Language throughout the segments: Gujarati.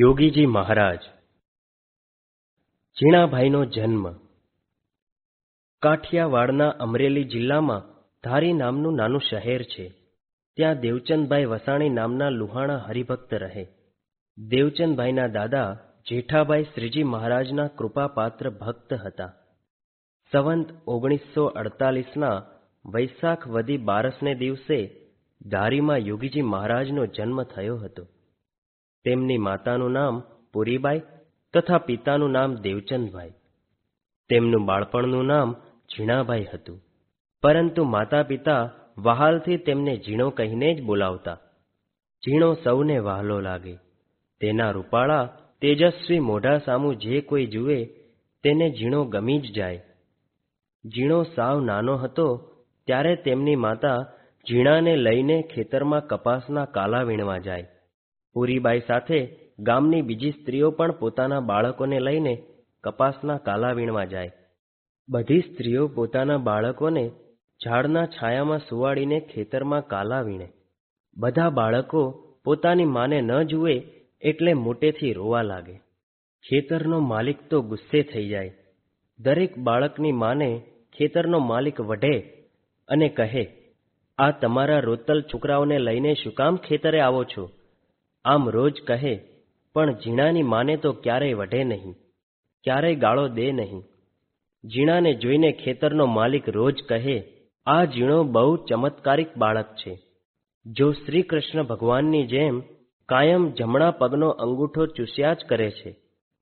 યોગીજી મહારાજ ઝીણાભાઈનો જન્મ. કાઠિયાવાડના અમરેલી જિલ્લામાં ધારી નામનું નાનું શહેર છે. ત્યાં દેવચંદભાઈ વસાણી નામના લુહાણા હરિભક્ત રહે. દેવચંદભાઈના દાદા જેઠાભાઈ શ્રીજી મહારાજના કૃપાપાત્ર ભક્ત હતા. સંવંત ઓગણીસો અડતાલીસના વૈશાખ વદી બારસને દિવસે ધારીમાં યોગીજી મહારાજનો જન્મ થયો હતો. તેમની માતાનું નામ પુરીબાઈ તથા પિતાનું નામ દેવચંદભાઈ. તેમનું બાળપણનું નામ ઝીણાભાઈ હતું. પરંતુ માતા પિતા વહાલથી તેમને ઝીણો કહીને જ બોલાવતા. ઝીણો સૌને વહાલો લાગે. તેના રૂપાળા તેજસ્વી મોઢા સામું જે કોઈ જુએ, તેને ઝીણો ગમી જ જાય. ઝીણો સાવ નાનો હતો, ત્યારે તેમની માતા ઝીણાને લઈને ખેતરમાં કપાસના કાલા વીણવા જાય. પુરીબાઈ સાથે ગામની બીજી સ્ત્રીઓ પણ પોતાના બાળકોને લઈને કપાસના કાલા વીણવા જાય. બધી સ્ત્રીઓ પોતાના બાળકોને ઝાડના છાયામાં સુવાડીને ખેતરમાં કાલા વીણે. બધા બાળકો પોતાની માને ન જુએ એટલે મોટેથી રોવા લાગે. ખેતરનો માલિક તો ગુસ્સે થઈ જાય. દરેક બાળકની માને ખેતરનો માલિક વઢે અને કહે, આ તમારા રોતલ છોકરાઓને લઈને શું કામ ખેતરે આવો છો? આમ રોજ કહે, પણ ઝીણાની માને તો ક્યારેય વઢે નહીં, ક્યારેય ગાળો દે નહીં. ઝીણાને જોઈને ખેતરનો માલિક રોજ કહે, આ ઝીણો બહુ ચમત્કારિક બાળક છે. જો શ્રી કૃષ્ણ ભગવાનની જેમ કાયમ જમણા પગનો અંગૂઠો ચૂસ્યા જ કરે છે,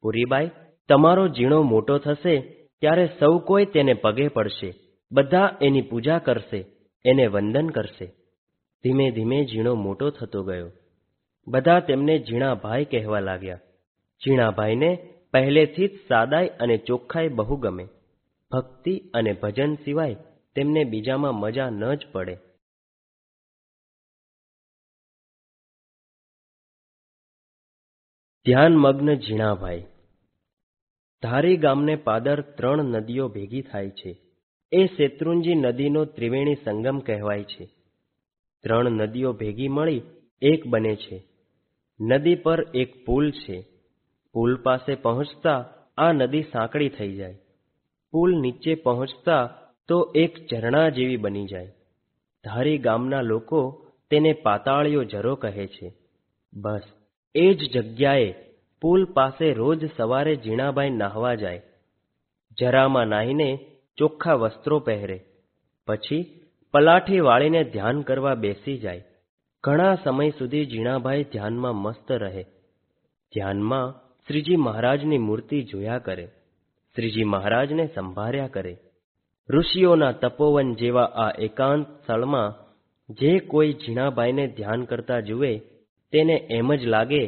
પુરીબાઈ, તમારો ઝીણો મોટો થશે ત્યારે સૌ કોઈ તેને પગે પડશે, બધા એની પૂજા કરશે, એને વંદન કરશે. ધીમે ધીમે ઝીણો મોટો થતો ગયો. બધા તેમને ઝીણાભાઈ કહેવા લાગ્યા. ઝીણાભાઈને પહેલેથી જ સાદાઈ અને ચોખ્ખાઈ બહુ ગમે. ભક્તિ અને ભજન સિવાય તેમને બીજામાં મજા ન જ પડે. ધ્યાનમગ્ન ઝીણાભાઈ. ધારી ગામને પાદર ત્રણ નદીઓ ભેગી થાય છે. એ શેત્રુંજી નદીનો ત્રિવેણી સંગમ કહેવાય છે. ત્રણ નદીઓ ભેગી મળી એક બને છે. નદી પર એક પુલ છે. પુલ પાસે પહોંચતા આ નદી સાંકડી થઈ જાય. પુલ નીચે પહોંચતા તો એક ઝરણા જેવી બની જાય. ધારી ગામના લોકો તેને પાતાળિયો ઝરો કહે છે. બસ, એ જ જગ્યાએ પુલ પાસે રોજ સવારે ઝીણાબાઈ નાહવા જાય. જરામાં નાહીને ચોખ્ખા વસ્ત્રો પહેરે. પછી પલાઠી વાળીને ધ્યાન કરવા બેસી જાય. ઘણા સમય સુધી ઝીણાભાઈ ધ્યાનમાં મસ્ત રહે. ધ્યાનમાં શ્રીજી મહારાજની મૂર્તિ જોયા કરે. શ્રીજી મહારાજને સંભાળ્યા કરે. ઋષિઓના તપોવન જેવા આ એકાંત સ્થળમાં જે કોઈ ઝીણાભાઈને ધ્યાન કરતા જુએ, તેને એમ જ લાગે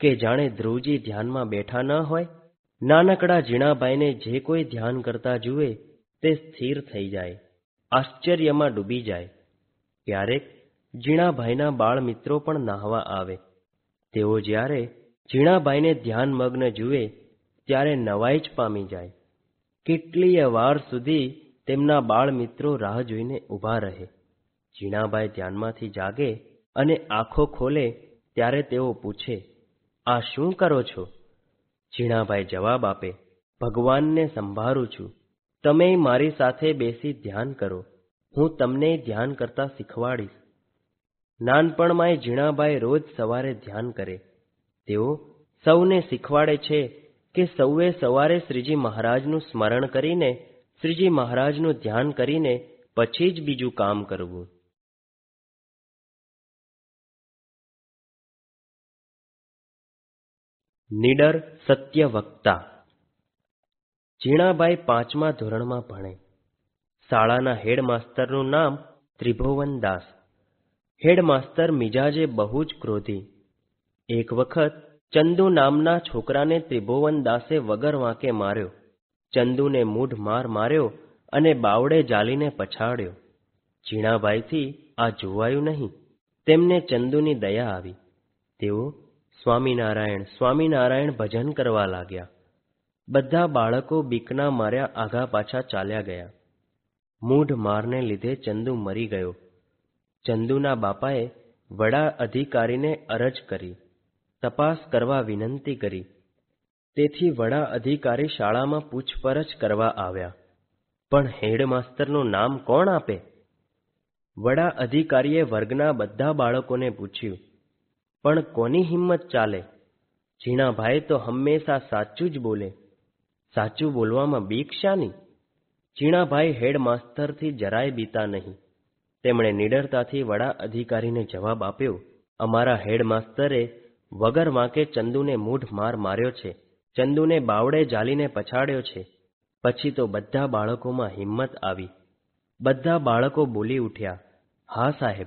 કે જાણે ધ્રુવજી ધ્યાનમાં બેઠા ન હોય. નાનકડા ઝીણાભાઈને જે કોઈ ધ્યાન કરતા જુએ, તે સ્થિર થઈ જાય. આશ્ચર્યમાં ડૂબી જાય. ક્યારેક ઝીણાભાઈના બાળ મિત્રો પણ નાહવા આવે. તેઓ જ્યારે ઝીણાભાઈને ધ્યાનમગ્ન જુએ, ત્યારે નવાઈ જ પામી જાય. કેટલીય વાર સુધી તેમના બાળ મિત્રો રાહ જોઈને ઊભા રહે. ઝીણાભાઈ ધ્યાનમાંથી જાગે અને આંખો ખોલે ત્યારે તેઓ પૂછે, આ શું કરો છો? ઝીણાભાઈ જવાબ આપે, ભગવાનને સંભાળું છું. તમે મારી સાથે બેસી ધ્યાન કરો. હું તમને ધ્યાન કરતા શીખવાડીશ. નાનપણમાંય ઝીણાભાઈ રોજ સવારે ધ્યાન કરે. તેઓ સૌને શીખવાડે છે કે સૌએ સવારે શ્રીજી મહારાજનું સ્મરણ કરીને, શ્રીજી મહારાજનું ધ્યાન કરીને પછી જ બીજું કામ કરવું. નીડર સત્ય વક્તા ઝીણાભાઈ પાંચમા ધોરણમાં ભણે. શાળાના હેડમાસ્તરનું નામ ત્રિભુવન દાસ હેડમાસ્તર મિજાજે બહુ જ ક્રોધી. એક વખત ચંદુ નામના છોકરાને ત્રિભુવન દાસે વગર વાંકે માર્યો. ચંદુને મૂઢ માર માર્યો અને બાવડે જાલીને પછાડ્યો. ઝીણાભાઈથી આ જોવાયું નહીં. તેમને ચંદુની દયા આવી. તેઓ સ્વામિનારાયણ સ્વામિનારાયણ ભજન કરવા લાગ્યા. બધા બાળકો બીકના માર્યા આઘા પાછા ચાલ્યા ગયા. મૂઢ મારને લીધે ચંદુ મરી ગયો. ચંદુના બાપાએ વડા અધિકારીને અરજ કરી, તપાસ કરવા વિનંતી કરી. તેથી વડા અધિકારી શાળામાં પૂછપરછ કરવા આવ્યા. પણ હેડમાસ્તરનું નામ કોણ આપે? વડા અધિકારીએ વર્ગના બધા બાળકોને પૂછ્યું. પણ કોની હિંમત ચાલે? ઝીણાભાઈ તો હંમેશા સાચું જ બોલે. સાચું બોલવામાં બીક શાની? ઝીણાભાઈ હેડમાસ્તરથી જરાય બીતા નહીં. તેમણે નિડરતાથી વડા અધિકારીને જવાબ આપ્યો, અમારા હેડમાસ્તરે વગર વાંકે ચંદુને મૂઢ માર માર્યો છે. ચંદુને બાવડે જાલીને પછાડ્યો છે. પછી તો બધા બાળકોમાં હિંમત આવી. બધા બાળકો બોલી ઉઠ્યા, હા સાહેબ,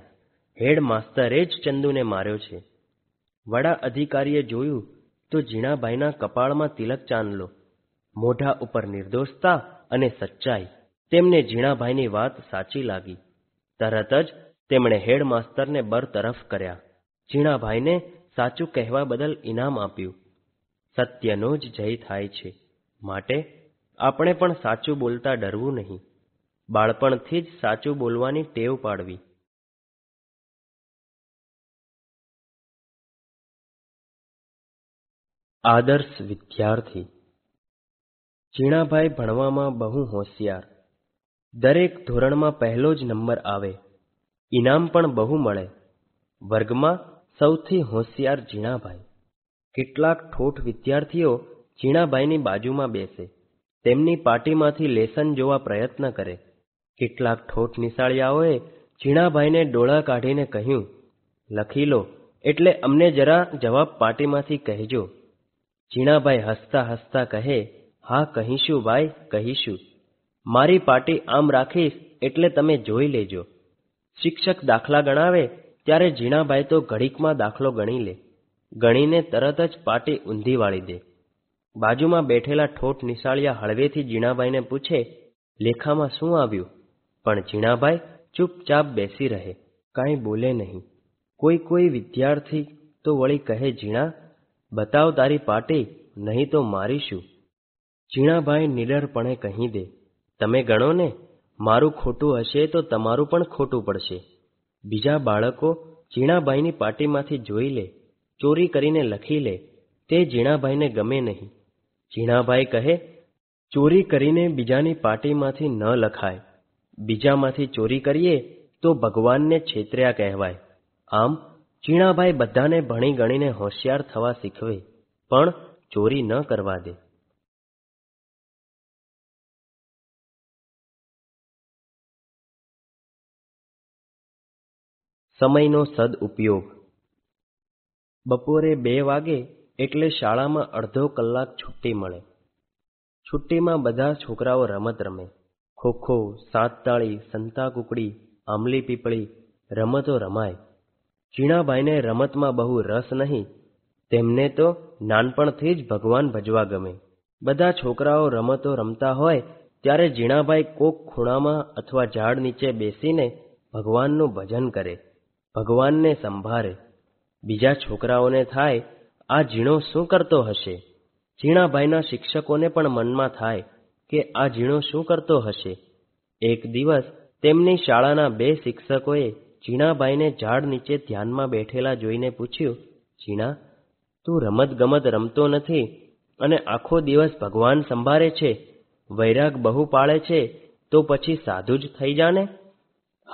હેડમાસ્તરે જ ચંદુને માર્યો છે. વડા અધિકારીએ જોયું તો ઝીણાભાઈના કપાળમાં તિલક ચાંદલો મોઢા ઉપર નિર્દોષતા અને સચ્ચાઈ. તેમને ઝીણાભાઈની વાત સાચી લાગી. તરત જ તેમણે હેડમાસ્તરને બરતરફ કર્યા. ઝીણાભાઈને સાચું કહેવા બદલ ઇનામ આપ્યું. સત્યનો જ જય થાય છે. માટે આપણે પણ સાચું બોલતા ડરવું નહીં. બાળપણથી જ સાચું બોલવાની ટેવ પાડવી. આદર્શ વિદ્યાર્થી. ઝીણાભાઈ ભણવામાં બહુ હોશિયાર. દરેક ધોરણમાં પહેલો જ નંબર આવે. ઇનામ પણ બહુ મળે. વર્ગમાં સૌથી હોશિયાર ઝીણાભાઈ. કેટલાક ઠોઠ વિદ્યાર્થીઓ ઝીણાભાઈની બાજુમાં બેસે. તેમની પાટીમાંથી લેસન જોવા પ્રયત્ન કરે. કેટલાક ઠોઠ નિશાળિયાઓએ ઝીણાભાઈને ડોળા કાઢીને કહ્યું, લખી લો, એટલે અમને જરા જવાબ પાટીમાંથી કહેજો. ઝીણાભાઈ હસતા હસતા કહે, હા, કહીશું ભાઈ, કહીશું. મારી પાટી આમ રાખીશ એટલે તમે જોઈ લેજો. શિક્ષક દાખલા ગણાવે ત્યારે ઝીણાભાઈ તો ઘડીકમાં દાખલો ગણી લે. ગણીને તરત જ પાટી ઊંધી વાળી દે. બાજુમાં બેઠેલા ઠોઠ નિશાળિયા હળવેથી ઝીણાભાઈને પૂછે, લેખામાં શું આવ્યું? પણ ઝીણાભાઈ ચૂપચાપ બેસી રહે. કાંઈ બોલે નહીં. કોઈ કોઈ વિદ્યાર્થી તો વળી કહે, ઝીણા, બતાવ તારી પાટી, નહીં તો મારીશું. ઝીણાભાઈ નિડરપણે કહી દે. તમે ગણો ને, મારું ખોટું હશે તો તમારું પણ ખોટું પડશે. બીજા બાળકો ઝીણાભાઈની પાટીમાંથી જોઈ લે, ચોરી કરીને લખી લે, તે ઝીણાભાઈને ગમે નહીં. ઝીણાભાઈ કહે, ચોરી કરીને બીજાની પાટીમાંથી ન લખાય. બીજામાંથી ચોરી કરીએ તો ભગવાનને છેતર્યા કહેવાય. આમ ઝીણાભાઈ બધાને ભણી ગણીને હોશિયાર થવા શીખવે, પણ ચોરી ન કરવા દે. સમયનો સદઉપયોગ. બપોરે બે વાગે એટલે શાળામાં અડધો કલાક છુટ્ટી મળે. છુટ્ટીમાં બધા છોકરાઓ રમત રમે. ખોખો, સાતતાળી, સંતાકુકડી, આંબલી પીપળી રમતો રમાય. ઝીણાભાઈને રમતમાં બહુ રસ નહીં. તેમને તો નાનપણથી જ ભગવાન ભજવા ગમે. બધા છોકરાઓ રમતો રમતા હોય ત્યારે ઝીણાભાઈ કોક ખૂણામાં અથવા ઝાડ નીચે બેસીને ભગવાનનું ભજન કરે. ભગવાનને સંભાળે. બીજા છોકરાઓને થાય, આ ઝીણો શું કરતો હશે? ઝીણાભાઈના શિક્ષકોને પણ મનમાં થાય કે આ ઝીણો શું કરતો હશે? એક દિવસ તેમની શાળાના બે શિક્ષકોએ ઝીણાભાઈને ઝાડ નીચે ધ્યાનમાં બેઠેલા જોઈને પૂછ્યું, ઝીણા, તું રમત ગમત રમતો નથી અને આખો દિવસ ભગવાન સંભાળે છે? વૈરાગ બહુ પાળે છે તો પછી સાધુ જ થઈ જાને?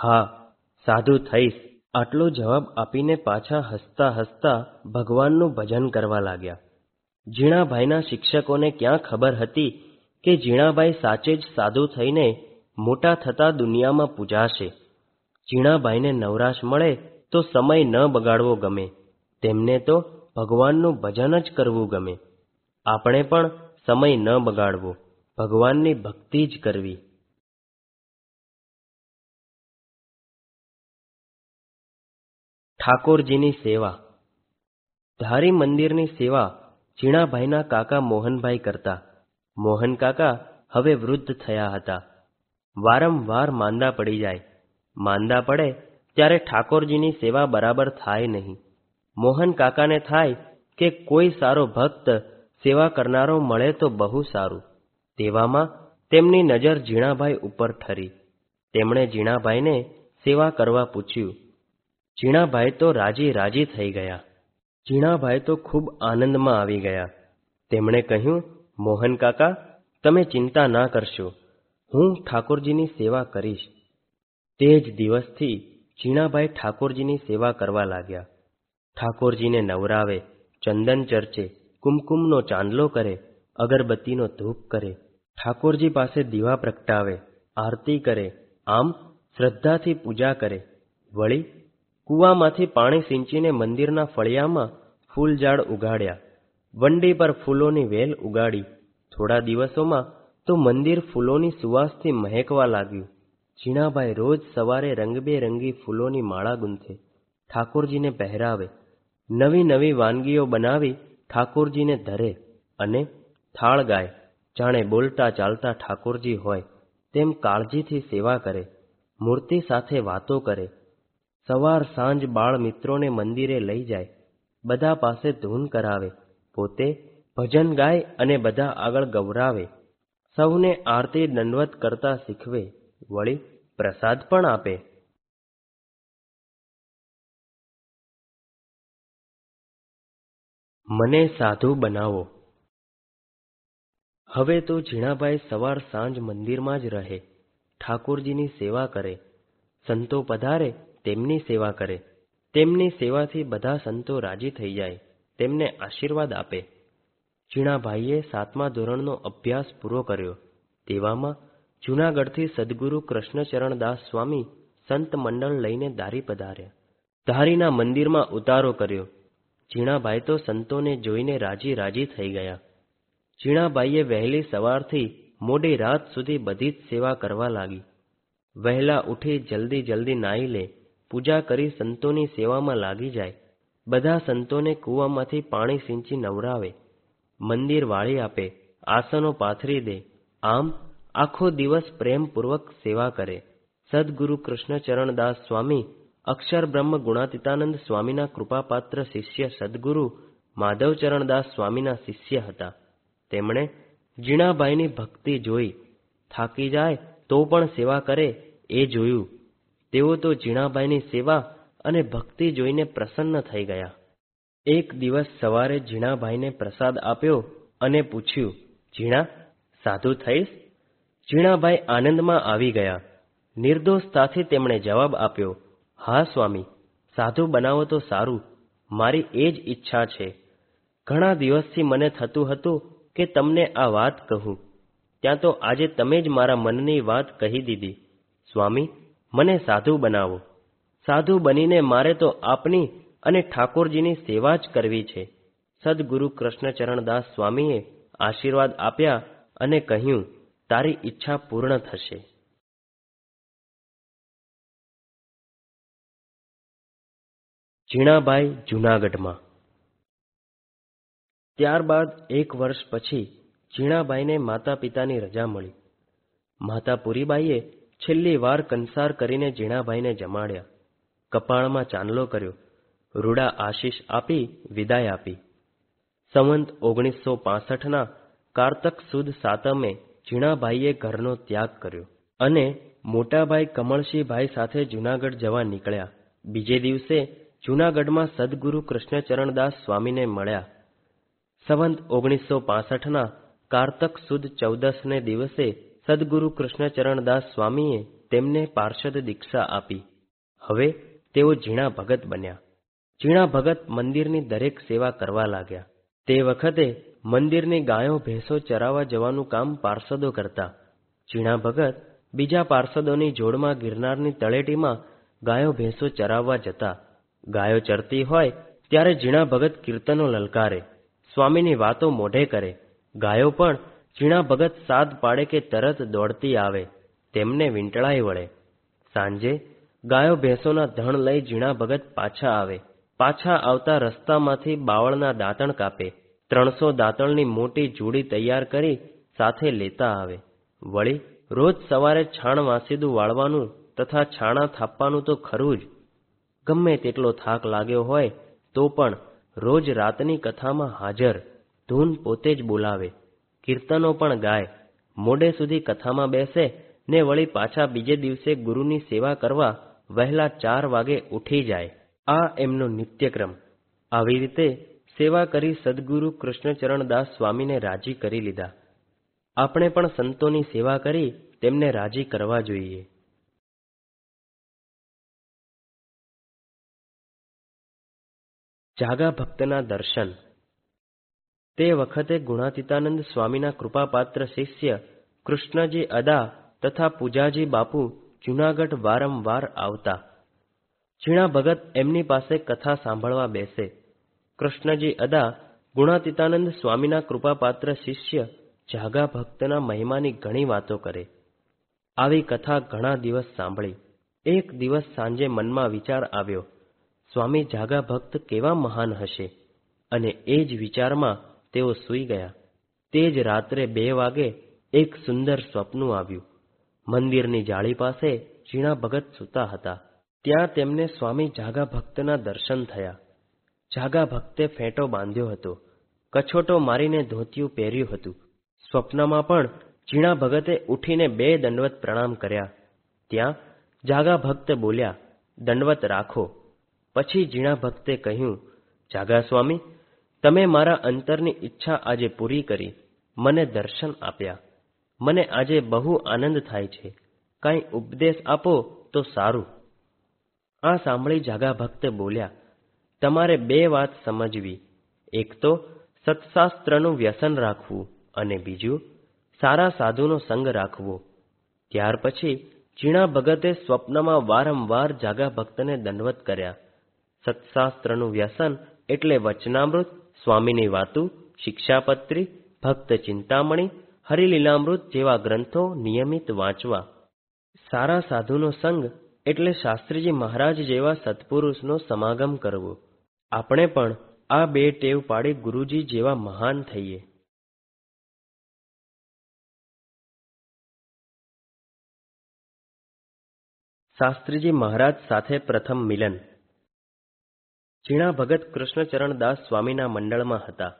હા, સાધુ થઈશ. આટલો જવાબ આપીને પાછા હસતા હસતા ભગવાનનું ભજન કરવા લાગ્યા. ઝીણાભાઈના શિક્ષકોને ક્યાં ખબર હતી કે ઝીણાભાઈ સાચે જ સાધુ થઈને મોટા થતા દુનિયામાં પૂજાશે. ઝીણાભાઈને નવરાશ મળે તો સમય ન બગાડવો ગમે. તેમને તો ભગવાનનું ભજન જ કરવું ગમે. આપણે પણ સમય ન બગાડવો. ભગવાનની ભક્તિ જ કરવી. ઠાકોરજીની સેવા. ધારી મંદિરની સેવા ઝીણાભાઈના કાકા મોહનભાઈ કરતા. મોહન કાકા હવે વૃદ્ધ થયા હતા. વારંવાર માંદા પડી જાય. માંદા પડે ત્યારે ઠાકોરજીની સેવા બરાબર થાય નહીં. મોહન કાકાને થાય કે કોઈ સારો ભક્ત સેવા કરનારો મળે તો બહુ સારું. તેવામાં તેમની નજર ઝીણાભાઈ ઉપર ઠરી. તેમણે ઝીણાભાઈને સેવા કરવા પૂછ્યું ઝીણાભાઈ તો રાજી રાજી થઈ ગયા. ઝીણાભાઈ તો ખૂબ આનંદમાં આવી ગયા. તેમણે કહ્યું, મોહન કાકા, તમે ચિંતા ના કરશો. હું ઠાકોરજીની સેવા કરીશ. તે જ દિવસથી ઝીણાભાઈ ઠાકોરજીની સેવા કરવા લાગ્યા. ઠાકોરજીને નવરાવે, ચંદન ચર્ચે, કુમકુમનો ચાંદલો કરે, અગરબત્તીનો ધૂપ કરે, ઠાકોરજી પાસે દીવા પ્રગટાવે, આરતી કરે, આમ શ્રદ્ધાથી પૂજા કરે. વળી કૂવામાંથી પાણી સિંચીને મંદિરના ફળિયામાં ફૂલઝાડ ઉગાડ્યા. વંડી પર ફૂલોની વેલ ઉગાડી. થોડા દિવસોમાં તો મંદિર ફૂલોની સુવાસથી મહેકવા લાગ્યું. ઝીણાભાઈ રોજ સવારે રંગબેરંગી ફૂલોની માળા ગૂંથે. ઠાકોરજીને પહેરાવે. નવી નવી વાનગીઓ બનાવી ઠાકોરજીને ધરે અને થાળ ગાય. જાણે બોલતા ચાલતા ઠાકોરજી હોય, તેમ કાળજીથી સેવા કરે. મૂર્તિ સાથે વાતો કરે. સવાર સાંજ બાળ મિત્રોને મંદિરે લઈ જાય. બધા પાસે ધૂન કરાવે. પોતે ભજન ગાય અને બધા આગળ ગૌરાવે. સૌને આરતી દંડવત કરતા શીખવે. વળી પ્રસાદ પણ આપે. મને સાધુ બનાવો. હવે તો ઝીણાભાઈ સવાર સાંજ મંદિરમાં જ રહે. ઠાકોરજીની સેવા કરે. સંતો પધારે. તેમની સેવા કરે. તેમની સેવાથી બધા સંતો રાજી થઈ જાય. તેમને આશીર્વાદ આપે. ઝીણાભાઈએ સાતમા ધોરણનો અભ્યાસ પૂરો કર્યો. તેવામાં જૂનાગઢથી સદગુરુ કૃષ્ણચરણદાસ સ્વામી સંત મંડળ લઈને દારી પધાર્યા. ધારીના મંદિરમાં ઉતારો કર્યો. ઝીણાભાઈ તો સંતોને જોઈને રાજી રાજી થઈ ગયા. ઝીણાભાઈએ વહેલી સવારથી મોડી રાત સુધી બધી જ સેવા કરવા લાગી. વહેલા ઉઠી જલ્દી જલ્દી નાહી લે. પૂજા કરી સંતોની સેવામાં લાગી જાય. બધા સંતોને કૂવામાંથી પાણી સિંચી નવરાવે. મંદિર વાળી આપે, આસનો પાથરી દે. આમ, આખો દિવસ પ્રેમપૂર્વક સેવા કરે. સદગુરુ કૃષ્ણચરણદાસ સ્વામી, અક્ષર બ્રહ્મ ગુણાતીતાનંદ સ્વામીના કૃપાપાત્ર શિષ્ય સદગુરુ, માધવચરણદાસ સ્વામીના શિષ્ય હતા. તેમણે જીણાભાઈની ભક્તિ જોઈ. થાકી જાય તો પણ સેવા કરે, એ જોયું. તેઓ તો જીણાભાઈની સેવા અને ભક્તિ જોઈને પ્રસન્ન થઈ ગયા. એક દિવસ સવારે જીણાભાઈને પ્રસાદ આપ્યો અને પૂછ્યું જીણા સાધુ થઈશ? જીણાભાઈ આનંદમાં આવી ગયા. નિર્દોષતાથી તેમણે જવાબ આપ્યો, હા, સ્વામી, સાધુ બનાવો તો સારું, મારી એ જ ઈચ્છા છે. ઘણા દિવસથી મને થતું હતું કે તમને આ વાત કહું. ત્યાં તો આજે તમે જ મારા મનની વાત કહી દીધી. સ્વામી મને સાધુ બનાવો. સાધુ બનીને મારે તો આપની અને ઠાકોરજીની સેવા જ કરવી છે. સદગુરુ કૃષ્ણચરણદાસ સ્વામીએ આશીર્વાદ આપ્યા અને કહ્યું, તારી ઈચ્છા પૂર્ણ થશે. ઝીણાભાઈ જૂનાગઢમાં. ત્યારબાદ એક વર્ષ પછી ઝીણાભાઈને માતા પિતાની રજા મળી. માતા પુરીબાઈએ છેલ્લી વાર કંસાર કરીને ઝીણાભાઈને જમાડ્યા. કપાળમાં ચાંદલો કર્યો. રૂડા આશીષ આપી, વિદાય આપી. સંવંત ઓગણીસો પાસઠના કારતક સુદ સાતમે ઝીણાભાઈએ ઘરનો ત્યાગ કર્યો અને મોટાભાઈ કમળસિંહભાઈ સાથે જૂનાગઢ જવા નીકળ્યા. બીજે દિવસે જૂનાગઢમાં સદગુરુ કૃષ્ણચરણદાસ સ્વામીને મળ્યા. સંવંત ઓગણીસો પાસઠના કારતક સુદ ચૌદસને દિવસે સદગુરુ કૃષ્ણચરણદાસ સ્વામીએ તેમને પાર્ષદ દીક્ષા આપી. હવે તેઓ ઝીણા ભગત બન્યા. ઝીણા ભગત મંદિરની દરેક સેવા કરવા લાગ્યા. તે વખતે મંદિરની ગાયો ભેંસો ચરાવવા જવાનું કામ પાર્ષદો કરતા. ઝીણા ભગત બીજા પાર્ષદોની જોડમાં ગિરનારની તળેટીમાં ગાયો ભેંસો ચરાવવા જતા. ગાયો ચરતી હોય ત્યારે ઝીણા ભગત કીર્તનો લલકારે. સ્વામીની વાતો મોઢે કરે. ગાયો પણ ઝીણા ભગત સાદ પાડે કે તરત દોડતી આવે, તેમને વીંટળાઈ વળે. સાંજે ગાયો ભેંસોના ધણ લઈ ઝીણા ભગત પાછા આવે. પાછા આવતા રસ્તામાંથી બાવળના દાંતણ કાપે. ત્રણસો દાંતણની મોટી જુડી તૈયાર કરી સાથે લેતા આવે. વળી રોજ સવારે છાણ વાસીદું વાળવાનું તથા છાણા થાપવાનું તો ખરું જ. ગમે તેટલો થાક લાગ્યો હોય તો પણ રોજ રાતની કથામાં હાજર. ધૂન પોતે જ બોલાવે. કીર્તનો પણ ગાય. મોડે સુધી કથામાં બેસે ને વળી પાછા બીજે દિવસે ગુરુની સેવા કરવા વહેલા ચાર વાગે ઉઠી જાય. આ એમનો નિત્યક્રમ. આવી રીતે સેવા કરી સદગુરુ કૃષ્ણચરણદાસ સ્વામીને રાજી કરી લીધા. આપણે પણ સંતોની સેવા કરી તેમને રાજી કરવા જોઈએ. જાગા ભક્તના દર્શન. તે વખતે ગુણાતીતાનંદ સ્વામીના કૃપાપાત્ર શિષ્ય કૃષ્ણજી અદા તથા પૂજાજી બાપુ જૂનાગઢ વારંવાર આવતા. ઝીણા ભગત એમની પાસે કથા સાંભળવા બેસે. કૃષ્ણજી અદા ગુણાતીતાનંદ સ્વામીના કૃપાપાત્ર શિષ્ય જાગા ભક્તના મહિમાની ઘણી વાતો કરે. આવી કથા ઘણા દિવસ સાંભળી. એક દિવસ સાંજે મનમાં વિચાર આવ્યો, સ્વામી જાગા ભક્ત કેવા મહાન હશે? અને એ જ વિચારમાં તેઓ સૂઈ ગયા. તે જ રાત્રે બે વાગે એક સુંદર સ્વપ્ન આવ્યું. મંદિરની જાળી પાસે ઝીણા ભગત સૂતા હતા. ત્યાં તેમને સ્વામી જાગા ભક્તના દર્શન થયા. જાગા ભક્તે ફેંટો બાંધ્યો હતો. કછોટો મારીને ધોતિયું પહેર્યું હતું. સ્વપ્નમાં પણ ઝીણા ભગતે ઉઠીને બે દંડવત પ્રણામ કર્યા. ત્યાં જાગા ભક્ત બોલ્યા, દંડવત રાખો. પછી ઝીણા ભક્તે કહ્યું, જાગા સ્વામી તમે મારા અંતરની ઈચ્છા આજે પૂરી કરી, મને દર્શન આપ્યા. મને આજે બહુ આનંદ થાય છે. કાંઈ ઉપદેશ આપો તો સારું. આ સાંભળી જાગા ભક્ત બોલ્યા, તમારે બે વાત સમજવી. એક તો, સત્શાસ્ત્રનું વ્યસન રાખવું અને બીજું, સારા સાધુનો સંગ રાખવો. ત્યાર પછી, ઝીણા ભગતે સ્વપ્નમાં વારંવાર જાગા ભક્તને દંડવત કર્યા. સત્શાસ્ત્રનું વ્યસન એટલે વચનામૃત સ્વામીની વાતુ, શિક્ષાપત્રી, ભક્ત ચિંતામણી, હરિલીલામૃત જેવા ગ્રંથો નિયમિત વાંચવા. સારા સાધુનો સંગ એટલે શાસ્ત્રીજી મહારાજ જેવા સત્પુરુષનો સમાગમ કરવો. આપણે પણ આ બે ટેવ પાડી ગુરુજી જેવા મહાન થઈએ. શાસ્ત્રીજી મહારાજ સાથે પ્રથમ મિલન. ઝીણા ભગત કૃષ્ણચરણદાસ સ્વામીના મંડળમાં હતા.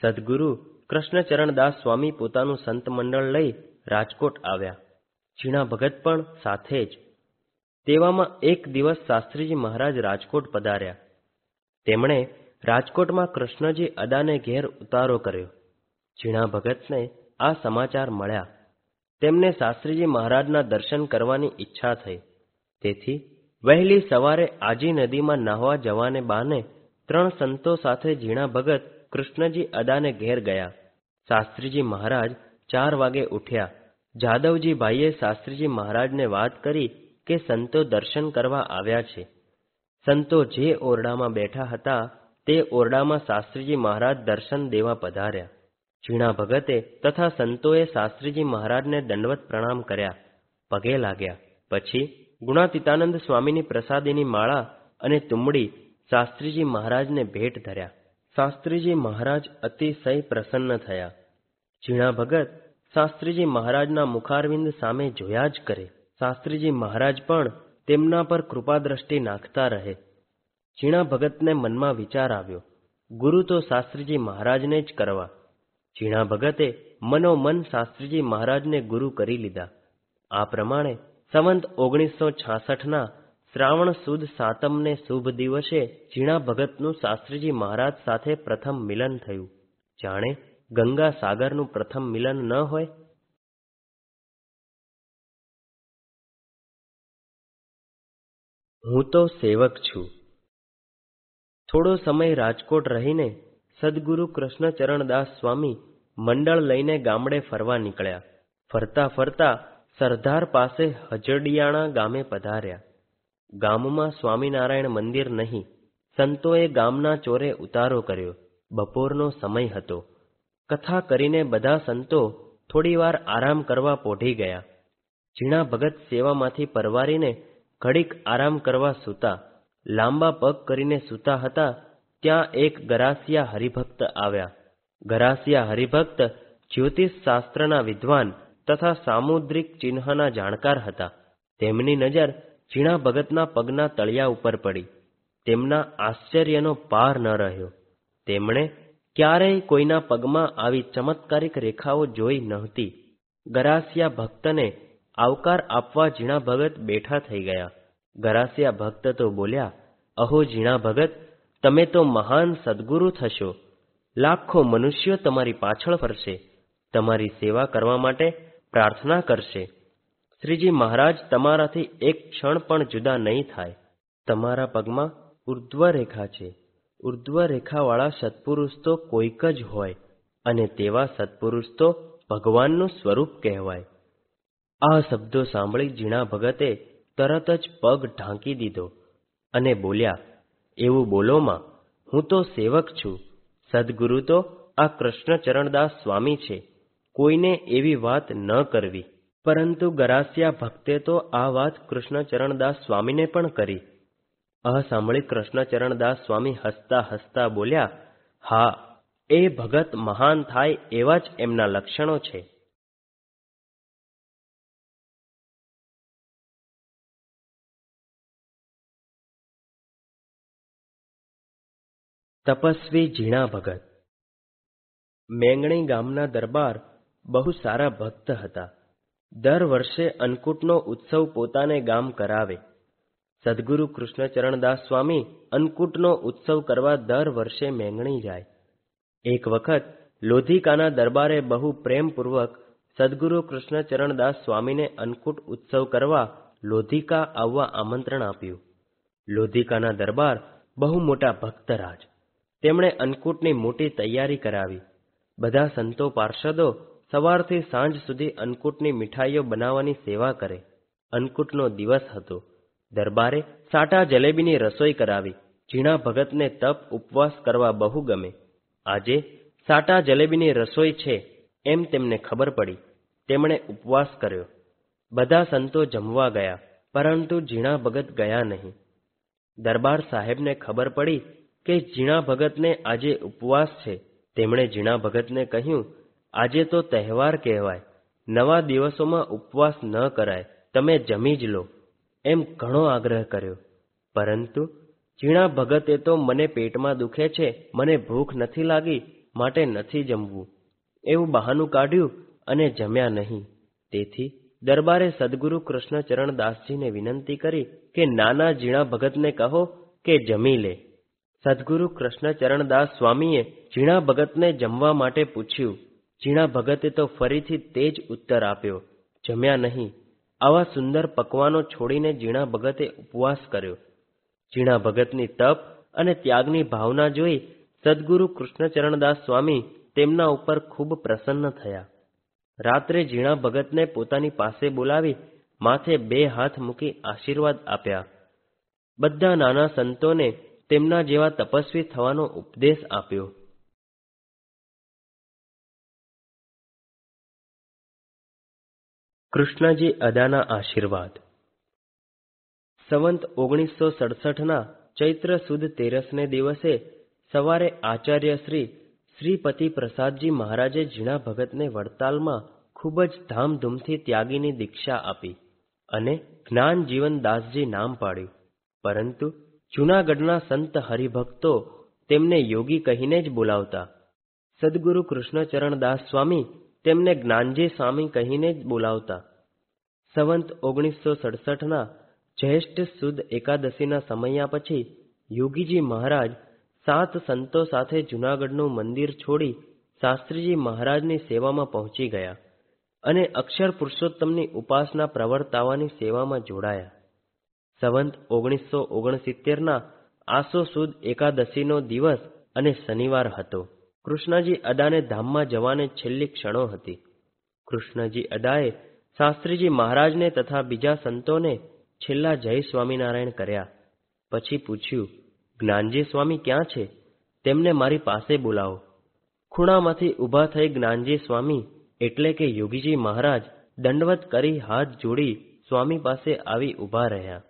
સદગુરુ કૃષ્ણચરણદાસ સ્વામી પોતાનું સંત મંડળ લઈ રાજકોટ આવ્યા. ઝીણા ભગત પણ સાથે જ. તેવામાં એક દિવસ શાસ્ત્રીજી મહારાજ રાજકોટ પધાર્યા. તેમણે રાજકોટમાં કૃષ્ણજી અદાને ઘેર ઉતારો કર્યો. ઝીણા ભગતને આ સમાચાર મળ્યા. તેમને શાસ્ત્રીજી મહારાજના દર્શન કરવાની ઈચ્છા થઈ. તેથી વહેલી સવારે આજી નદીમાં નાહવા જવાને બાને ત્રણ સંતો સાથે ઝીણા ભગત કૃષ્ણજી અદાને ઘેર ગયા. શાસ્ત્રીજી મહારાજ ચાર વાગે ઉઠ્યા. જાદવજી ભાઈએ શાસ્ત્રીજી મહારાજને વાત કરી કે સંતો દર્શન કરવા આવ્યા છે. સંતો જે ઓરડામાં બેઠા હતા તે ઓરડામાં શાસ્ત્રીજી મહારાજ દર્શન દેવા પધાર્યા. ઝીણા ભગતે તથા સંતોએ શાસ્ત્રીજી મહારાજને દંડવત પ્રણામ કર્યા. પગે લાગ્યા. પછી ગુણાતીતાનંદ સ્વામીની પ્રસાદીની માળા અને તુમડી શાસ્ત્રીજી મહારાજને ભેટ ધર્યા. શાસ્ત્રીજી મહારાજ અતિશય પ્રસન્ન થયા. ઝીણા ભગત શાસ્ત્રીજી મહારાજના મુખારવિંદ સામે જોયા જ કરે. શાસ્ત્રીજી મહારાજ પણ તેમના પર કૃપાદ્રષ્ટિ નાખતા રહે. ઝીણા ભગતને મનમાં વિચાર આવ્યો. ગુરુ તો શાસ્ત્રીજી મહારાજને જ કરવા. ઝીણા ભગતે મનોમન શાસ્ત્રીજી મહારાજને ગુરુ કરી લીધા. આ પ્રમાણે સંવંત ઓગણીસો છાસઠના શ્રાવણ સુદ સાતમને શુભ દિવસે ઝીણા ભગતનું શાસ્ત્રીજી મહારાજ સાથે પ્રથમ મિલન થયું. જાણે ગંગા સાગરનું પ્રથમ મિલન ન હોય? હું તો સેવક છું. થોડો સમય રાજકોટ રહીને સદગુરુ કૃષ્ણચરણદાસ સ્વામી મંડળ લઈને ગામડે ફરવા નીકળ્યા. ફરતા ફરતા સરદાર પાસે હજડિયાણા ગામે પધાર્યા. ગામમાં સ્વામિનારાયણ મંદિર નહીં, સંતોએ ગામના ચોરે ઉતારો કર્યો. બપોરનો સમય હતો. કથા કરીને બધા સંતો થોડીવાર આરામ કરવા પોઢી ગયા. ઝીણા ભગત સેવામાંથી પરવારીને ઘડીક આરામ કરવા સૂતા. લાંબા પગ કરીને સૂતા હતા, ત્યાં એક ગરાસિયા હરિભક્ત આવ્યા. ગરાસિયા હરિભક્ત જ્યોતિષ શાસ્ત્રના વિદ્વાન તથા સામુદ્રિક ચિહ્નના જાણકાર હતા. તેમની નજર ઝીણા ભગતના પગના તળિયા ઉપર પડી. તેમના આશ્ચર્યનો પાર ન રહ્યો. તેમણે ક્યારેય કોઈના પગમાં આવી ચમત્કારિક રેખાઓ જોઈ નહોતી. ગરાસિયા ભક્તને આવકાર આપવા ઝીણા ભગત બેઠા થઈ ગયા. ગરાસિયા ભક્ત તો બોલ્યા, અહો ઝીણા ભગત, તમે તો મહાન સદગુરુ થશો. લાખો મનુષ્યો તમારી પાછળ ફરશે. તમારી સેવા કરવા માટે પ્રાર્થના કરશે. શ્રીજી મહારાજ તમારાથી એક ક્ષણ પણ જુદા નહીં થાય. તમારા પગમાં ઉર્ધ્વ રેખા છે. ઉર્ધ્વ રેખાવાળા સત્પુરુષ તો કોઈક જ હોય અને તેવા સત્પુરુષ તો ભગવાનનું સ્વરૂપ કહેવાય. આ શબ્દો સાંભળી જીણા ભગતે તરત જ પગ ઢાંકી દીધો અને બોલ્યા, એવું બોલોમાં હું તો સેવક છું. સદગુરુ તો આ કૃષ્ણચરણદાસ સ્વામી છે. કોઈને એવી વાત ન કરવી. પરંતુ ગરાસિયા ભક્તે તો આ વાત કૃષ્ણચરણદાસ સ્વામીને પણ કરી. આ સાંભળી કૃષ્ણચરણદાસ સ્વામી હસતા હસતા બોલ્યા, હા, એ ભગત મહાન થાય એવા જ એમના લક્ષણો છે. તપસ્વી ઝીણા ભગત. મેંગણી ગામના દરબાર બહુ સારા ભક્ત હતા. દર વર્ષે અન્નકૂટનો ઉત્સવ પોતાને ગામ કરાવે. સદગુરુ કૃષ્ણચરણદાસ સ્વામી અન્નકૂટનો ઉત્સવ કરવા દર વર્ષે મેંગણી જાય. એક વખત લોધિકાના દરબારે બહુ પ્રેમપૂર્વક સદગુરુ કૃષ્ણચરણદાસ સ્વામીને અન્નકૂટ ઉત્સવ કરવા લોધિકા આવવા આમંત્રણ આપ્યું. લોધિકાના દરબાર બહુ મોટા ભક્તરાજ. તેમણે અન્નકૂટની મોટી તૈયારી કરાવી. બધા સંતો પાર્ષદો સવારથી સાંજ સુધી અન્નકૂટની મીઠાઈઓ બનાવવાની સેવા કરે. અન્નકૂટનો દિવસ હતો. દરબારે સાટા જલેબીની રસોઈ કરાવી. ઝીણા ભગતને તપ ઉપવાસ કરવા બહુ ગમે. આજે સાટા જલેબીની રસોઈ છે એમ તેમને ખબર પડી. તેમણે ઉપવાસ કર્યો. બધા સંતો જમવા ગયા, પરંતુ ઝીણા ભગત ગયા નહીં. દરબાર સાહેબને ખબર પડી કે ઝીણા ભગતને આજે ઉપવાસ છે. તેમણે ઝીણા ભગતને કહ્યું આજે તો તહેવાર કહેવાય. નવા દિવસોમાં ઉપવાસ ન કરાય. તમે જમી જ લો. એમ ઘણો આગ્રહ કર્યો. પરંતુ ઝીણા ભગતે તો મને પેટમાં દુખે છે, મને ભૂખ નથી લાગી, માટે નથી જમવું. એવું બહાનું કાઢ્યું અને જમ્યા નહીં. તેથી દરબારે સદગુરુ કૃષ્ણચરણ દાસજીને વિનંતી કરી કે, નાના ઝીણા ભગતને કહો કે જમી લે. સદગુરુ કૃષ્ણચરણદાસ સ્વામીએ ઝીણા ભગતને જમવા માટે પૂછ્યું ઝીણા ભગતે તો ફરીથી તે જ ઉત્તર આપ્યો, જમ્યા નહીં. આવા સુંદર પકવાનો છોડીને ઝીણા ભગતે ઉપવાસ કર્યો. ઝીણા ભગતની તપ અને ત્યાગની ભાવના જોઈ સદગુરુ કૃષ્ણચરણદાસ સ્વામી તેમના ઉપર ખૂબ પ્રસન્ન થયા. રાત્રે ઝીણા ભગતને પોતાની પાસે બોલાવી માથે બે હાથ મૂકી આશીર્વાદ આપ્યા. બધા નાના સંતોને તેમના જેવા તપસ્વી થવાનો ઉપદેશ આપ્યો. કૃષ્ણજી અદાના આશીર્વાદ. સંવંત ઓગણીસો સડસઠના ચૈત્ર સુદ તેરસને દિવસે સવારે આચાર્ય શ્રી શ્રીપતિ પ્રસાદજી મહારાજે ઝીણા ભગતને વડતાલમાં ખૂબ જ ધામધૂમથી ત્યાગીની દીક્ષા આપી અને જ્ઞાન જીવન દાસજી નામ પાડ્યું. પરંતુ જૂનાગઢના સંત હરિભક્તો તેમને યોગી કહીને જ બોલાવતા. સદગુરુ કૃષ્ણચરણ દાસ સ્વામી તેમને જ્ઞાનજી સ્વામી કહીને જ બોલાવતા. સંવંત ઓગણીસો સડસઠના જ્યેષ્ઠ સુદ એકાદશીના સમયા પછી યોગીજી મહારાજ સાત સંતો સાથે જૂનાગઢનું મંદિર છોડી શાસ્ત્રીજી મહારાજની સેવામાં પહોંચી ગયા અને અક્ષર પુરુષોત્તમની ઉપાસના પ્રવર્તાવાની સેવામાં જોડાયા. સંવંત ઓગણીસો ઓગણસિત્તેરના આસો સુદ એકાદશીનો દિવસ અને શનિવાર હતો. કૃષ્ણજી અદાને ધામમાં જવાને છેલ્લી ક્ષણો હતી. કૃષ્ણજી અદાએ શાસ્ત્રીજી મહારાજને તથા બીજા સંતોને છેલ્લા જય સ્વામિનારાયણ કર્યા. પછી પૂછ્યું, જ્ઞાનજી સ્વામી ક્યાં છે? તેમને મારી પાસે બોલાવો. ખૂણામાંથી ઊભા થઈ જ્ઞાનજી સ્વામી એટલે કે યોગીજી મહારાજ દંડવત કરી હાથ જોડી સ્વામી પાસે આવી ઊભા રહ્યા.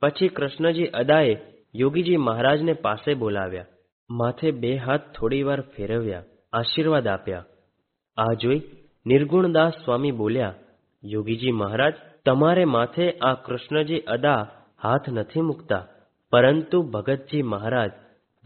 પછી કૃષ્ણજી અદાએ યોગીજી મહારાજને પાસે બોલાવ્યા. માથે બે હાથ થોડીવાર ફેરવ્યા, આશીર્વાદ આપ્યા. આ જોઈ નિર્ગુણદાસ સ્વામી બોલ્યા, યોગીજી મહારાજ, તમારે માથે આ કૃષ્ણજી અદા હાથ નથી મૂકતા, પરંતુ ભગતજી મહારાજ,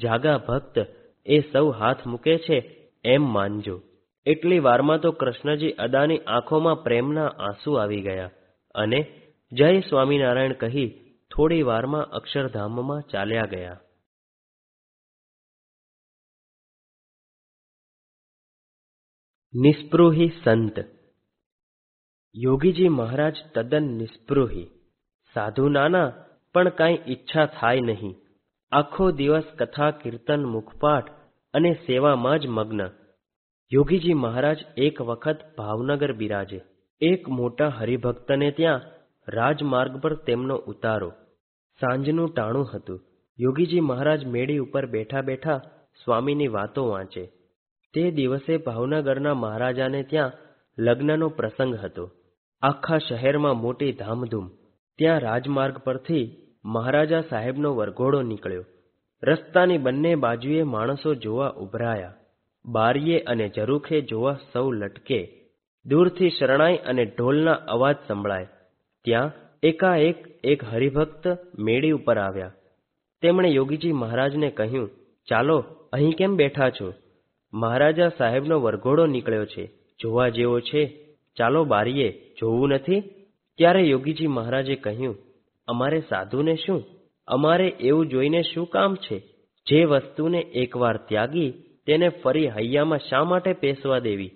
જાગા ભક્ત, એ સૌ હાથ મૂકે છે, એમ માનજો. એટલી વારમાં તો કૃષ્ણજી અદાની આંખોમાં પ્રેમના આંસુ આવી ગયા અને જય સ્વામિનારાયણ કહી થોડી વારમાં અક્ષરધામમાં ચાલ્યા ગયા. નિસ્પૃહી સંત. યોગીજી મહારાજ તદ્દન નિસ્પૃહી. સાધુ નાના, પણ કાંઈ ઈચ્છા થાય નહીં. આખો દિવસ કથા, કીર્તન, મુખપાઠ અને સેવામાં જ મગ્ન. યોગીજી મહારાજ એક વખત ભાવનગર બિરાજે. એક મોટા હરિભક્તને ત્યાં રાજમાર્ગ પર તેમનો ઉતારો. સાંજનું ટાણું હતું. યોગીજી મહારાજ મેળી ઉપર બેઠા બેઠા સ્વામીની વાતો વાંચે. તે દિવસે ભાવનગરના મહારાજાને ત્યાં લગ્નનો પ્રસંગ હતો. આખા શહેરમાં મોટી ધામધૂમ. ત્યાં રાજમાર્ગ પરથી મહારાજા સાહેબનો વરઘોડો નીકળ્યો. રસ્તાની બંને બાજુએ માણસો જોવા ઉભરાયા. બારીએ અને જરૂખે જોવા સૌ લટકે. દૂરથી શરણાઈ અને ઢોલના અવાજ સંભળાય. ત્યાં એકાએક એક હરિભક્ત મેળી ઉપર આવ્યા. તેમણે યોગીજી મહારાજને કહ્યું, ચાલો, અહીં કેમ બેઠા છો? મહારાજા સાહેબનો વરઘોડો નીકળ્યો છે. જોવા જેવો છે. ચાલો બારીએ, જોવું નથી? ત્યારે યોગીજી મહારાજે કહ્યું, અમારે સાધુને શું? અમારે એવું જોઈને શું કામ છે? જે વસ્તુને એકવાર ત્યાગી, તેને ફરી હૈયામાં શા માટે પેસવા દેવી?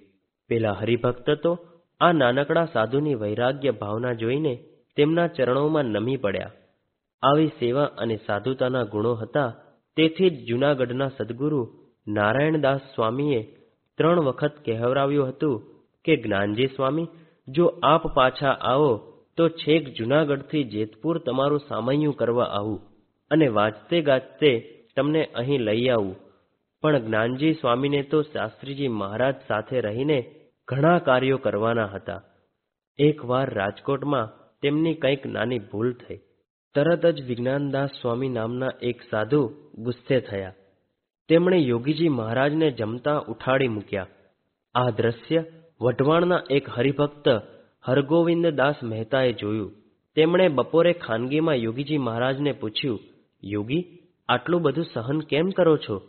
પેલા હરિભક્ત તો આ નાનકડા સાધુની વૈરાગ્ય ભાવના જોઈને તેમના ચરણોમાં નમી પડ્યા. આવી સેવા અને સાધુતાના ગુણો હતા. તેથી જ જૂનાગઢના સદગુરુ નારાયણદાસ સ્વામીએ ત્રણ વખત કહેવરાવ્યું હતું કે, જ્ઞાનજી સ્વામી, જો આપ પાછા આવો, તો છેક જૂનાગઢથી જેતપુર તમારું સામૈયું કરવા આવું અને વાંચતે ગાજતે તમને અહીં લઈ આવું. પણ જ્ઞાનજી સ્વામીને તો શાસ્ત્રીજી મહારાજ સાથે રહીને ઘણા કાર્યો કરવાના હતા. એકવાર રાજકોટમાં તેમની કંઈક નાની ભૂલ થઈ. તરત જ વિજ્ઞાનદાસ સ્વામી નામના એક સાધુ ગુસ્સે થયા. તેમણે યોગીજી મહારાજને જમતા ઉઠાડી મૂક્યા. આ દ્રશ્ય વઢવાણના એક હરિભક્ત હરગોવિંદદાસ મહેતાએ જોયું. તેમણે બપોરે ખાનગીમાં યોગીજી મહારાજને પૂછ્યું, યોગી, આટલું બધું સહન કેમ કરો છો?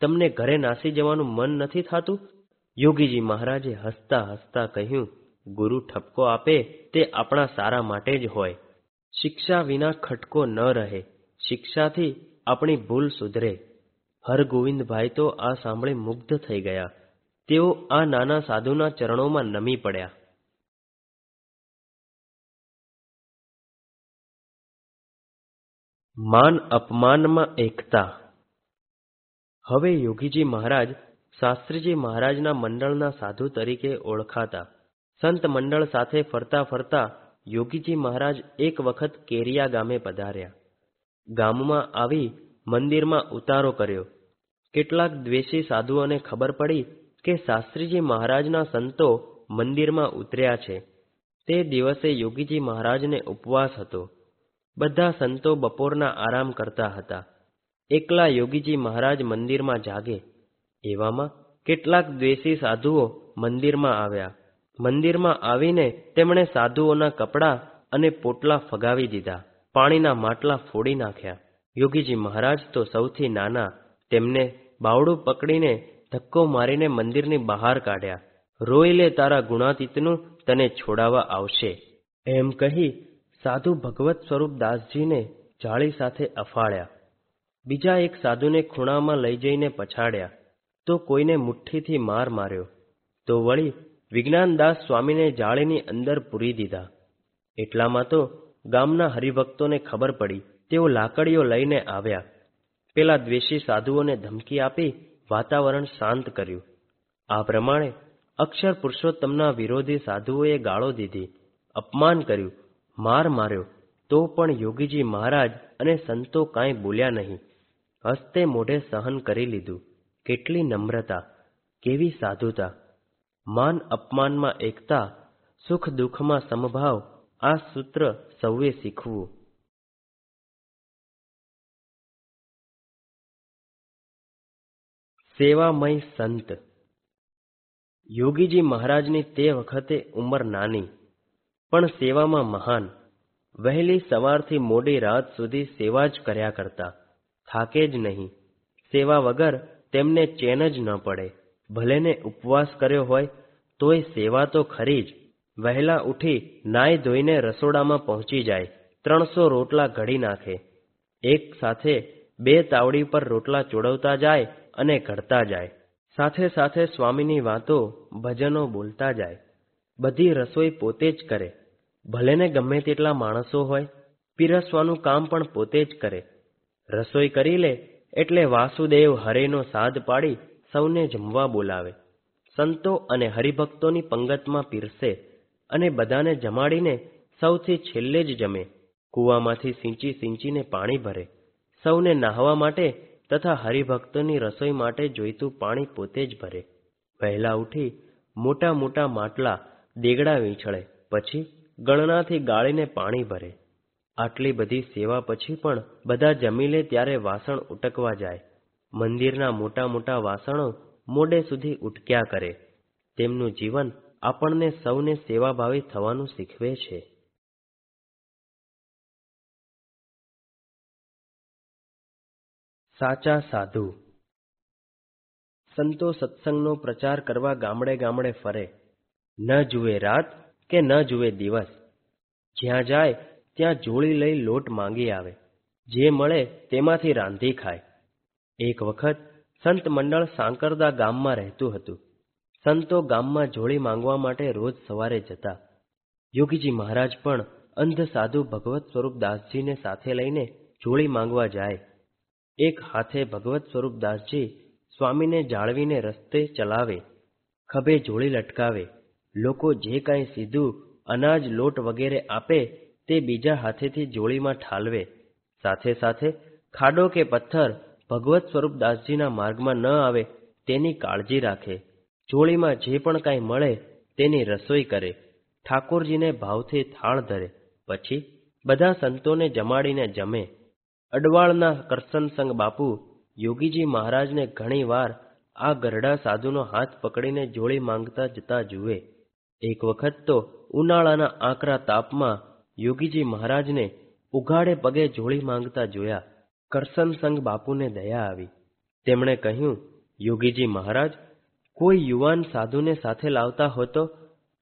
તમને ઘરે નાસી જવાનું મન નથી થતું? યોગીજી મહારાજે હસતા હસતા કહ્યું, ગુરુ ઠપકો આપે તે આપણા સારા માટે જ હોય. શિક્ષા વિના ખટકો ન રહે. શિક્ષાથી આપણી ભૂલ સુધરે. હરગોવિંદભાઈ તો આ સાંભળી મુગ્ધ થઈ ગયા. તેઓ આ નાના સાધુના ચરણોમાં નમી પડ્યા. માન અપમાનમાં એકતા. હવે યોગીજી મહારાજ શાસ્ત્રીજી મહારાજના મંડળના સાધુ તરીકે ઓળખાતા. સંત મંડળ સાથે ફરતા ફરતા યોગીજી મહારાજ એક વખત કેરિયા ગામે પધાર્યા. ગામમાં આવી મંદિરમાં ઉતારો કર્યો. કેટલાક દ્વેષી સાધુઓને ખબર પડી કે શાસ્ત્રીજી મહારાજના સંતો મંદિરમાં ઉતર્યા છે. તે દિવસે યોગીજી મહારાજને ઉપવાસ હતો. બધા સંતો બપોરના આરામ કરતા હતા. એકલા યોગીજી મહારાજ મંદિરમાં જાગે. એવામાં કેટલાક દ્વેષી સાધુઓ મંદિરમાં આવ્યા. મંદિરમાં આવીને તેમણે સાધુઓના કપડાં અને પોટલા ફગાવી દીધા. પાણીના માટલા ફોડી નાખ્યા. યોગીજી મહારાજ તો સૌથી નાના, તેમને બાવડું પકડીને ધક્કો મારીને મંદિરની બહાર કાઢ્યા. રોઈ લે તારા ગુણાતીતનું, તને છોડાવવા આવશે. એમ કહી સાધુ ભગવત સ્વરૂપ દાસજીને જાળી સાથે અફાળ્યા. બીજા એક સાધુને ખૂણામાં લઈ જઈને પછાડ્યા. તો કોઈને મુઠ્ઠીથી માર માર્યો. તો વળી વિજ્ઞાનદાસ સ્વામીને જાળીની અંદર પૂરી દીધા. એટલામાં તો ગામના હરિભક્તોને ખબર પડી. તેઓ લાકડીઓ લઈને આવ્યા. પેલા દ્વેષી સાધુઓને ધમકી આપી વાતાવરણ શાંત કર્યું. આ પ્રમાણે અક્ષર પુરુષોત્તમના વિરોધી સાધુઓએ ગાળો દીધી. અપમાન કર્યું. માર માર્યો. તો પણ યોગીજી મહારાજ અને સંતો કાંઈ બોલ્યા નહીં. હસ્તે મોઢે સહન કરી લીધું. કેટલી નમ્રતા. કેવી સાધુતા. માન અપમાનમાં એકતા, સુખ દુઃખમાં સમભાવ, આ સૂત્ર સૌએ શીખવું. સેવામય સંત. યોગીજી મહારાજની તે વખતે ઉંમર નાની, પણ સેવામાં મહાન. વહેલી સવારથી મોડી રાત સુધી સેવા જ કર્યા કરતા. થાકે જ નહીં. સેવા વગર તેમને ચેન જ ન પડે. ભલેને ઉપવાસ કર્યો હોય, તોય સેવા તો ખરી જ. વહેલા ઉઠી નાઈ ધોઈને રસોડામાં પહોંચી જાય, ત્રણસો રોટલા ઘડી નાખે. એક સાથે બે તાવડી પર રોટલા ચોડવતા જાય અને ઘડતા જાય. સાથે સાથે સ્વામીની વાતો ભજનો બોલતા જાય. બધી રસોઈ પોતે જ કરે. ભલે ને ગમે તેટલા માણસો હોય, પીરસવાનું કામ પણ પોતે જ કરે. રસોઈ કરી લે એટલે વાસુદેવ હરેનો સાદ પાડી સૌને જમવા બોલાવે. સંતો અને હરિભક્તોની પંગતમાં પીરસે અને બધાને જમાડીને સૌથી છેલ્લે જ જમે. કૂવામાંથી સિંચી સિંચીને પાણી ભરે. સૌને નાહવા માટે તથા હરિભક્તોની રસોઈ માટે જોઈતું પાણી પોતે જ ભરે. વહેલા ઉઠી મોટા મોટા માટલા દેગડા વીંછળે, પછી ગણનાથી ગાળીને પાણી ભરે. આટલી બધી સેવા પછી પણ બધા જમી લે ત્યારે વાસણ ઉટકવા જાય. મંદિરના મોટા મોટા વાસણો મોડે સુધી ઉટક્યા કરે. તેમનું જીવન આપણને સૌને સેવાભાવી થવાનું શીખવે છે. સાચા સાધુ. સંતો સત્સંગનો પ્રચાર કરવા ગામડે ગામડે ફરે. ન જુએ રાત કે ન જુએ દિવસ. જ્યાં જાય ત્યાં જોળી લઈ લોટ માંગી આવે. જે મળે તેમાંથી રાંધી ખાય. એક વખત સંત મંડળ સાંકરદા ગામમાં રહેતું હતું. સંતો ગામમાં જોળી માંગવા માટે રોજ સવારે જતા. યોગીજી મહારાજ પણ અંધ સાધુ ભગવત સ્વરૂપ દાસજીને સાથે લઈને જોળી માંગવા જાય. એક હાથે ભગવત સ્વરૂપ દાસજી સ્વામીને જાળવીને રસ્તે ચલાવે, ખભે જોડી લટકાવે, લોકો જે કાંઈ સીધું અનાજ લોટ વગેરે આપે તે બીજા હાથેથી જોડીમાં ઠાલવે. સાથે સાથે ખાડો કે પથ્થર ભગવત સ્વરૂપ દાસજીના માર્ગમાં ન આવે તેની કાળજી રાખે. જોડીમાં જે પણ કાંઈ મળે તેની રસોઈ કરે. ઠાકોરજીને ભાવથી થાળ ધરે. પછી બધા સંતોને જમાડીને જમે. અડવાળના કરસનસંગ બાપુ યોગીજી મહારાજને ઘણીવાર આ ગરડા સાધુનો હાથ પકડીને જોડી માંગતા જતા જુએ. એક વખત તો ઉનાળાના આકરા તાપમાં યોગીજી મહારાજને ઉઘાડે પગે જોડી માંગતા જોયા. કરસનસંગ બાપુને દયા આવી. તેમણે કહ્યું, યોગીજી મહારાજ, કોઈ યુવાન સાધુને સાથે લાવતા હો તો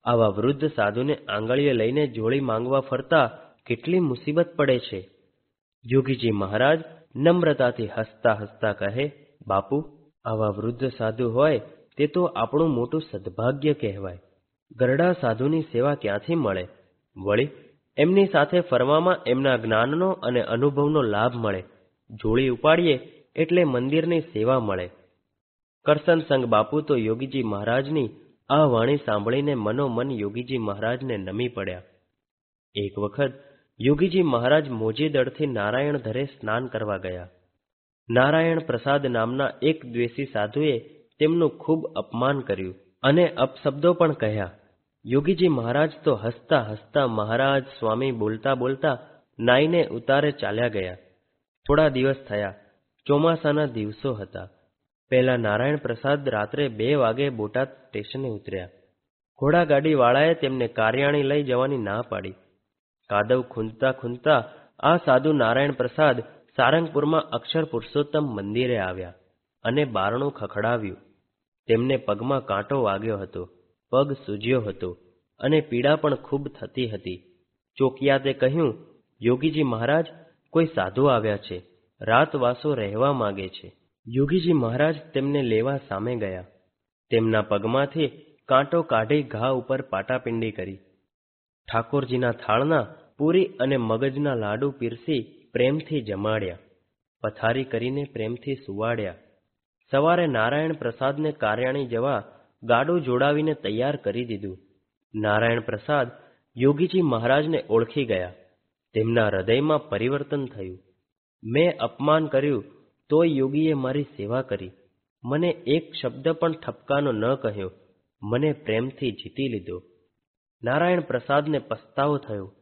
આવા વૃદ્ધ સાધુને આંગળીએ લઈને જોડી માંગવા ફરતા કેટલી મુસીબત પડે છે. યોગીજી મહારાજ નમ્રતાથી હસતા હસતા કહે, બાપુ, આવા વૃદ્ધ સાધુ હોય તે તો આપણું મોટું સદભાગ્ય કહેવાય. ગરડા સાધુની સેવા ક્યાંથી મળે? વળી, એમની સાથે ફરવામાં એમના જ્ઞાનનો અને અનુભવનો લાભ મળે. જોડી ઉપાડીએ એટલે મંદિરની સેવા મળે. કરસનસંગ બાપુ તો યોગીજી મહારાજની આ વાણી સાંભળીને મનોમન યોગીજી મહારાજને નમી પડ્યા. એક વખત યોગીજી મહારાજ મોજીદળથી નારાયણ ધરે સ્નાન કરવા ગયા. નારાયણ પ્રસાદ નામના એક દ્વેષી સાધુએ તેમનું ખૂબ અપમાન કર્યું અને અપશબ્દો પણ કહ્યા. યોગીજી મહારાજ તો હસતા હસતા મહારાજ સ્વામી બોલતા બોલતા નાઈને ઉતારે ચાલ્યા ગયા. થોડા દિવસ થયા. ચોમાસાના દિવસો હતા. પહેલા નારાયણ પ્રસાદ રાત્રે બે વાગે બોટાદ સ્ટેશને ઉતર્યા. ઘોડાગાડીવાળાએ તેમને કાર્યાણી લઈ જવાની ના પાડી. કાદવ ખૂંદતા ખૂંદતા આ સાધુ નારાયણ પ્રસાદ સારંગપુરમાં અક્ષર પુરુષોત્તમ મંદિરે આવ્યા અને બારણું ખખડાવ્યું. તેમને પગમાં કાંટો વાગ્યો હતો, પગ સૂજ્યો હતો અને પીડા પણ ખૂબ થતી હતી. ચોકિયાતે કહ્યું, યોગીજી મહારાજ, કોઈ સાધુ આવ્યા છે, રાતવાસો રહેવા માગે છે. યોગીજી મહારાજ તેમને લેવા સામે ગયા. તેમના પગમાંથી કાંટો કાઢી ઘા ઉપર પાટાપિંડી કરી. ઠાકોરજીના થાળના પૂરી અને મગજના લાડુ પીરસી પ્રેમથી જમાડ્યા. પથારી કરીને પ્રેમથી સુવાડ્યા. સવારે નારાયણ પ્રસાદને કાર્યાણી જવા ગાડું જોડાવીને તૈયાર કરી દીધું. નારાયણ પ્રસાદ યોગીજી મહારાજને ઓળખી ગયા. તેમના હૃદયમાં પરિવર્તન થયું. મેં અપમાન કર્યું, તોય યોગીએ મારી સેવા કરી. મને એક શબ્દ પણ ઠપકાનો ન કહ્યો. મને પ્રેમથી જીતી લીધો. નારાયણ પ્રસાદને પસ્તાવો થયો.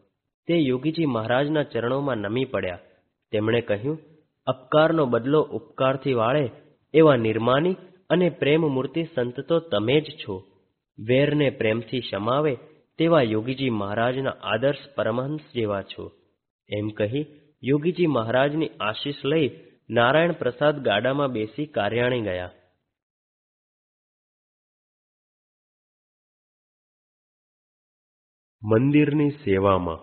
તે યોગીજી મહારાજના ચરણોમાં નમી પડ્યા. તેમણે કહ્યું, અપકારનો બદલો ઉપકારથી વાળે, એવા નિર્માની અને પ્રેમ મૂર્તિ સંત તો તમે જ છો. વેરને પ્રેમથી શમાવે તેવા યોગીજી મહારાજના આદર્શ પરમહંસ જેવા છો. એમ કહી યોગીજી મહારાજની આશીષ લઈ નારાયણ પ્રસાદ ગાડામાં બેસી કાર્યાણી ગયા. મંદિરની સેવામાં.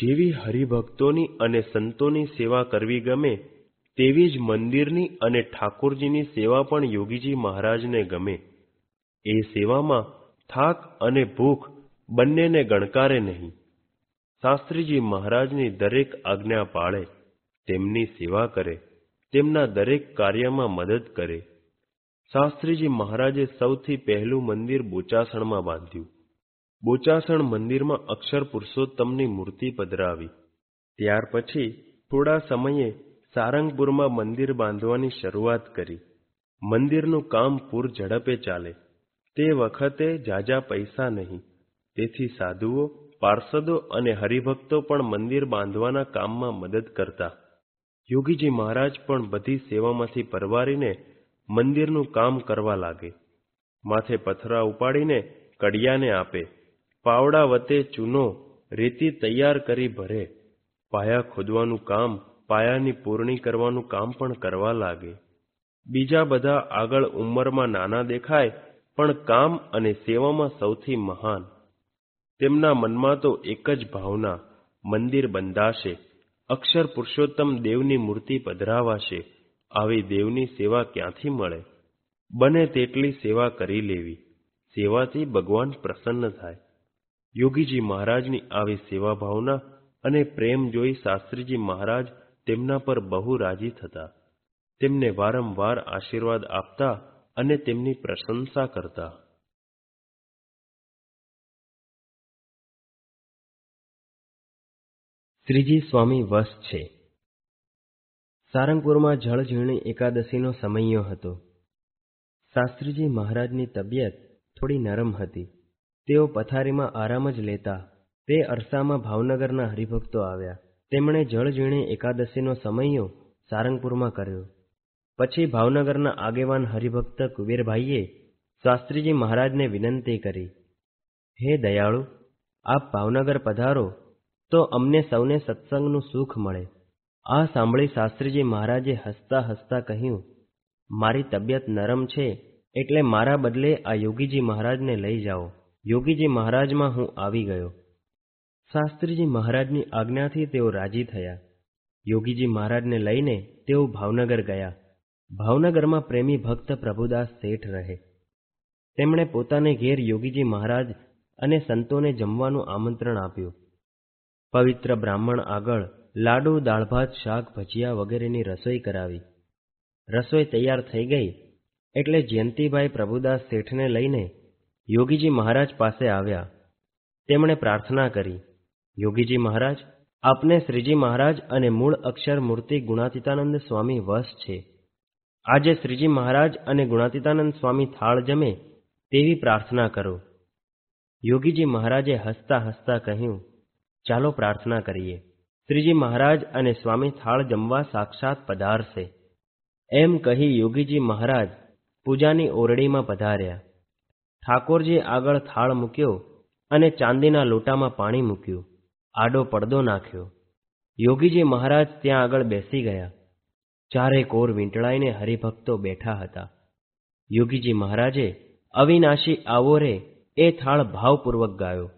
જેવી હરિભક્તોની અને સંતોની સેવા કરવી ગમે, તેવી જ મંદિરની અને ઠાકોરજીની સેવા પણ યોગીજી મહારાજને ગમે. એ સેવામાં થાક અને ભૂખ બંનેને ગણકારે નહીં. શાસ્ત્રીજી મહારાજની દરેક આજ્ઞા પાળે, તેમની સેવા કરે, તેમના દરેક કાર્યમાં મદદ કરે. શાસ્ત્રીજી મહારાજે સૌથી પહેલું મંદિર બોચાસણમાં બાંધ્યું. બોચાસણ મંદિરમાં અક્ષર પુરુષોત્તમની મૂર્તિ પધરાવી. ત્યાર પછી થોડા સમયે સારંગપુરમાં મંદિર બાંધવાની શરૂઆત કરી. મંદિરનું કામ પૂર ઝડપે ચાલે. તે વખતે જાજા પૈસા નહીં. તેથી સાધુઓ, પાર્ષદો અને હરિભક્તો પણ મંદિર બાંધવાના કામમાં મદદ કરતા. યોગીજી મહારાજ પણ બધી સેવામાંથી પરવારીને મંદિરનું કામ કરવા લાગે. માથે પથરા ઉપાડીને કડિયાને આપે. પાવડા વતે ચૂનો રેતી તૈયાર કરી ભરે. પાયા ખોદવાનું કામ, પાયાની પૂરણી કરવાનું કામ પણ કરવા લાગે. બીજા બધા આગળ ઉંમરમાં નાના દેખાય, પણ કામ અને સેવામાં સૌથી મહાન. તેમના મનમાં તો એક જ ભાવના, મંદિર બંધાશે. અક્ષર પુરુષોત્તમ દેવની મૂર્તિ પધરાવાશે. આવી દેવની સેવા ક્યાંથી મળે? બને તેટલી સેવા કરી લેવી. સેવાથી ભગવાન પ્રસન્ન થાય. યોગીજી મહારાજની આવી સેવા ભાવના અને પ્રેમ જોઈ શાસ્ત્રીજી મહારાજ તેમના પર બહુ રાજી થતા. તેમને વારંવાર આશીર્વાદ આપતા અને તેમની પ્રશંસા કરતા. શ્રીજી સ્વામી વસ છે. સારંગપુરમાં જળઝીણી એકાદશીનો સમયો હતો. શાસ્ત્રીજી મહારાજની તબિયત થોડી નરમ હતી. તેઓ પથારીમાં આરામ જ લેતા તે અરસામાં ભાવનગરના હરિભક્તો આવ્યા. તેમણે જળઝીણી એકાદશીનો સમયો સારંગપુરમાં કર્યો. પછી ભાવનગરના આગેવાન હરિભક્ત કુબેરભાઈએ શાસ્ત્રીજી મહારાજને વિનંતી કરી, હે દયાળુ, આપ ભાવનગર પધારો તો અમને સૌને સત્સંગનું સુખ મળે. આ સાંભળી શાસ્ત્રીજી મહારાજે હસતા હસતા કહ્યું, મારી તબિયત નરમ છે એટલે મારા બદલે આ યોગીજી મહારાજને લઈ જાઓ. યોગીજી મહારાજમાં હું આવી ગયો. શાસ્ત્રીજી મહારાજની આજ્ઞાથી તેઓ રાજી થયા. યોગીજી મહારાજને લઈને તેઓ ભાવનગર ગયા. ભાવનગરમાં પ્રેમી ભક્ત પ્રભુદાસ શેઠ રહે. તેમણે પોતાને ઘેર યોગીજી મહારાજ અને સંતોને જમવાનું આમંત્રણ આપ્યું. પવિત્ર બ્રાહ્મણ આગળ લાડુ દાળભાત શાક, ભજીયા વગેરેની રસોઈ કરાવી. રસોઈ તૈયાર થઈ ગઈ એટલે જયંતિભાઈ પ્રભુદાસ શેઠને લઈને યોગીજી મહારાજ પાસે આવ્યા. તેમણે પ્રાર્થના કરી, યોગીજી મહારાજ, આપને શ્રીજી મહારાજ અને મૂળ અક્ષર મૂર્તિ ગુણાતીતાનંદ સ્વામી વશ છે. આજે શ્રીજી મહારાજ અને ગુણાતીતાનંદ સ્વામી થાળ જમે તેવી પ્રાર્થના કરો. યોગીજી મહારાજે હસતા હસતા કહ્યું, ચાલો પ્રાર્થના કરીએ. શ્રીજી મહારાજ અને સ્વામી થાળ જમવા સાક્ષાત પધારશે. એમ કહી યોગીજી મહારાજ પૂજાની ઓરડીમાં પધાર્યા. ઠાકોરજી આગળ થાળ મૂક્યો અને ચાંદીના લોટામાં પાણી મૂક્યું. આડો પડદો નાખ્યો. યોગીજી મહારાજ ત્યાં આગળ બેસી ગયા. ચારે કોર વીંટળાઈને હરિભક્તો બેઠા હતા. યોગીજી મહારાજે અવિનાશી આવો રે એ થાળ ભાવપૂર્વક ગાયો.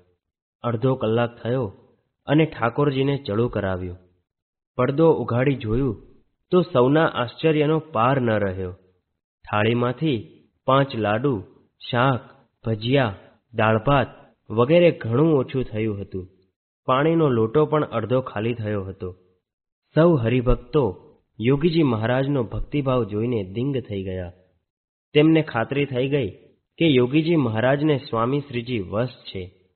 અડધો કલાક થયો અને ઠાકોરજીને ચડું કરાવ્યું. પડદો ઉઘાડી જોયું તો સૌના આશ્ચર્યનો પાર ન રહ્યો. થાળીમાંથી પાંચ લાડુ, શાક ભજીયા, દાળ ભાત વગેરે ઘણું ઓછું થયું હતું. પાણીનો લોટો પણ અડધો ખાલી થયો હતો. સૌ હરિભક્તો યોગીજી મહારાજનો ભક્તિભાવ જોઈને દિંગ થઈ ગયા. તેમને ખાતરી થઈ ગઈ કે યોગીજી મહારાજને સ્વામી શ્રીજી વશ છે.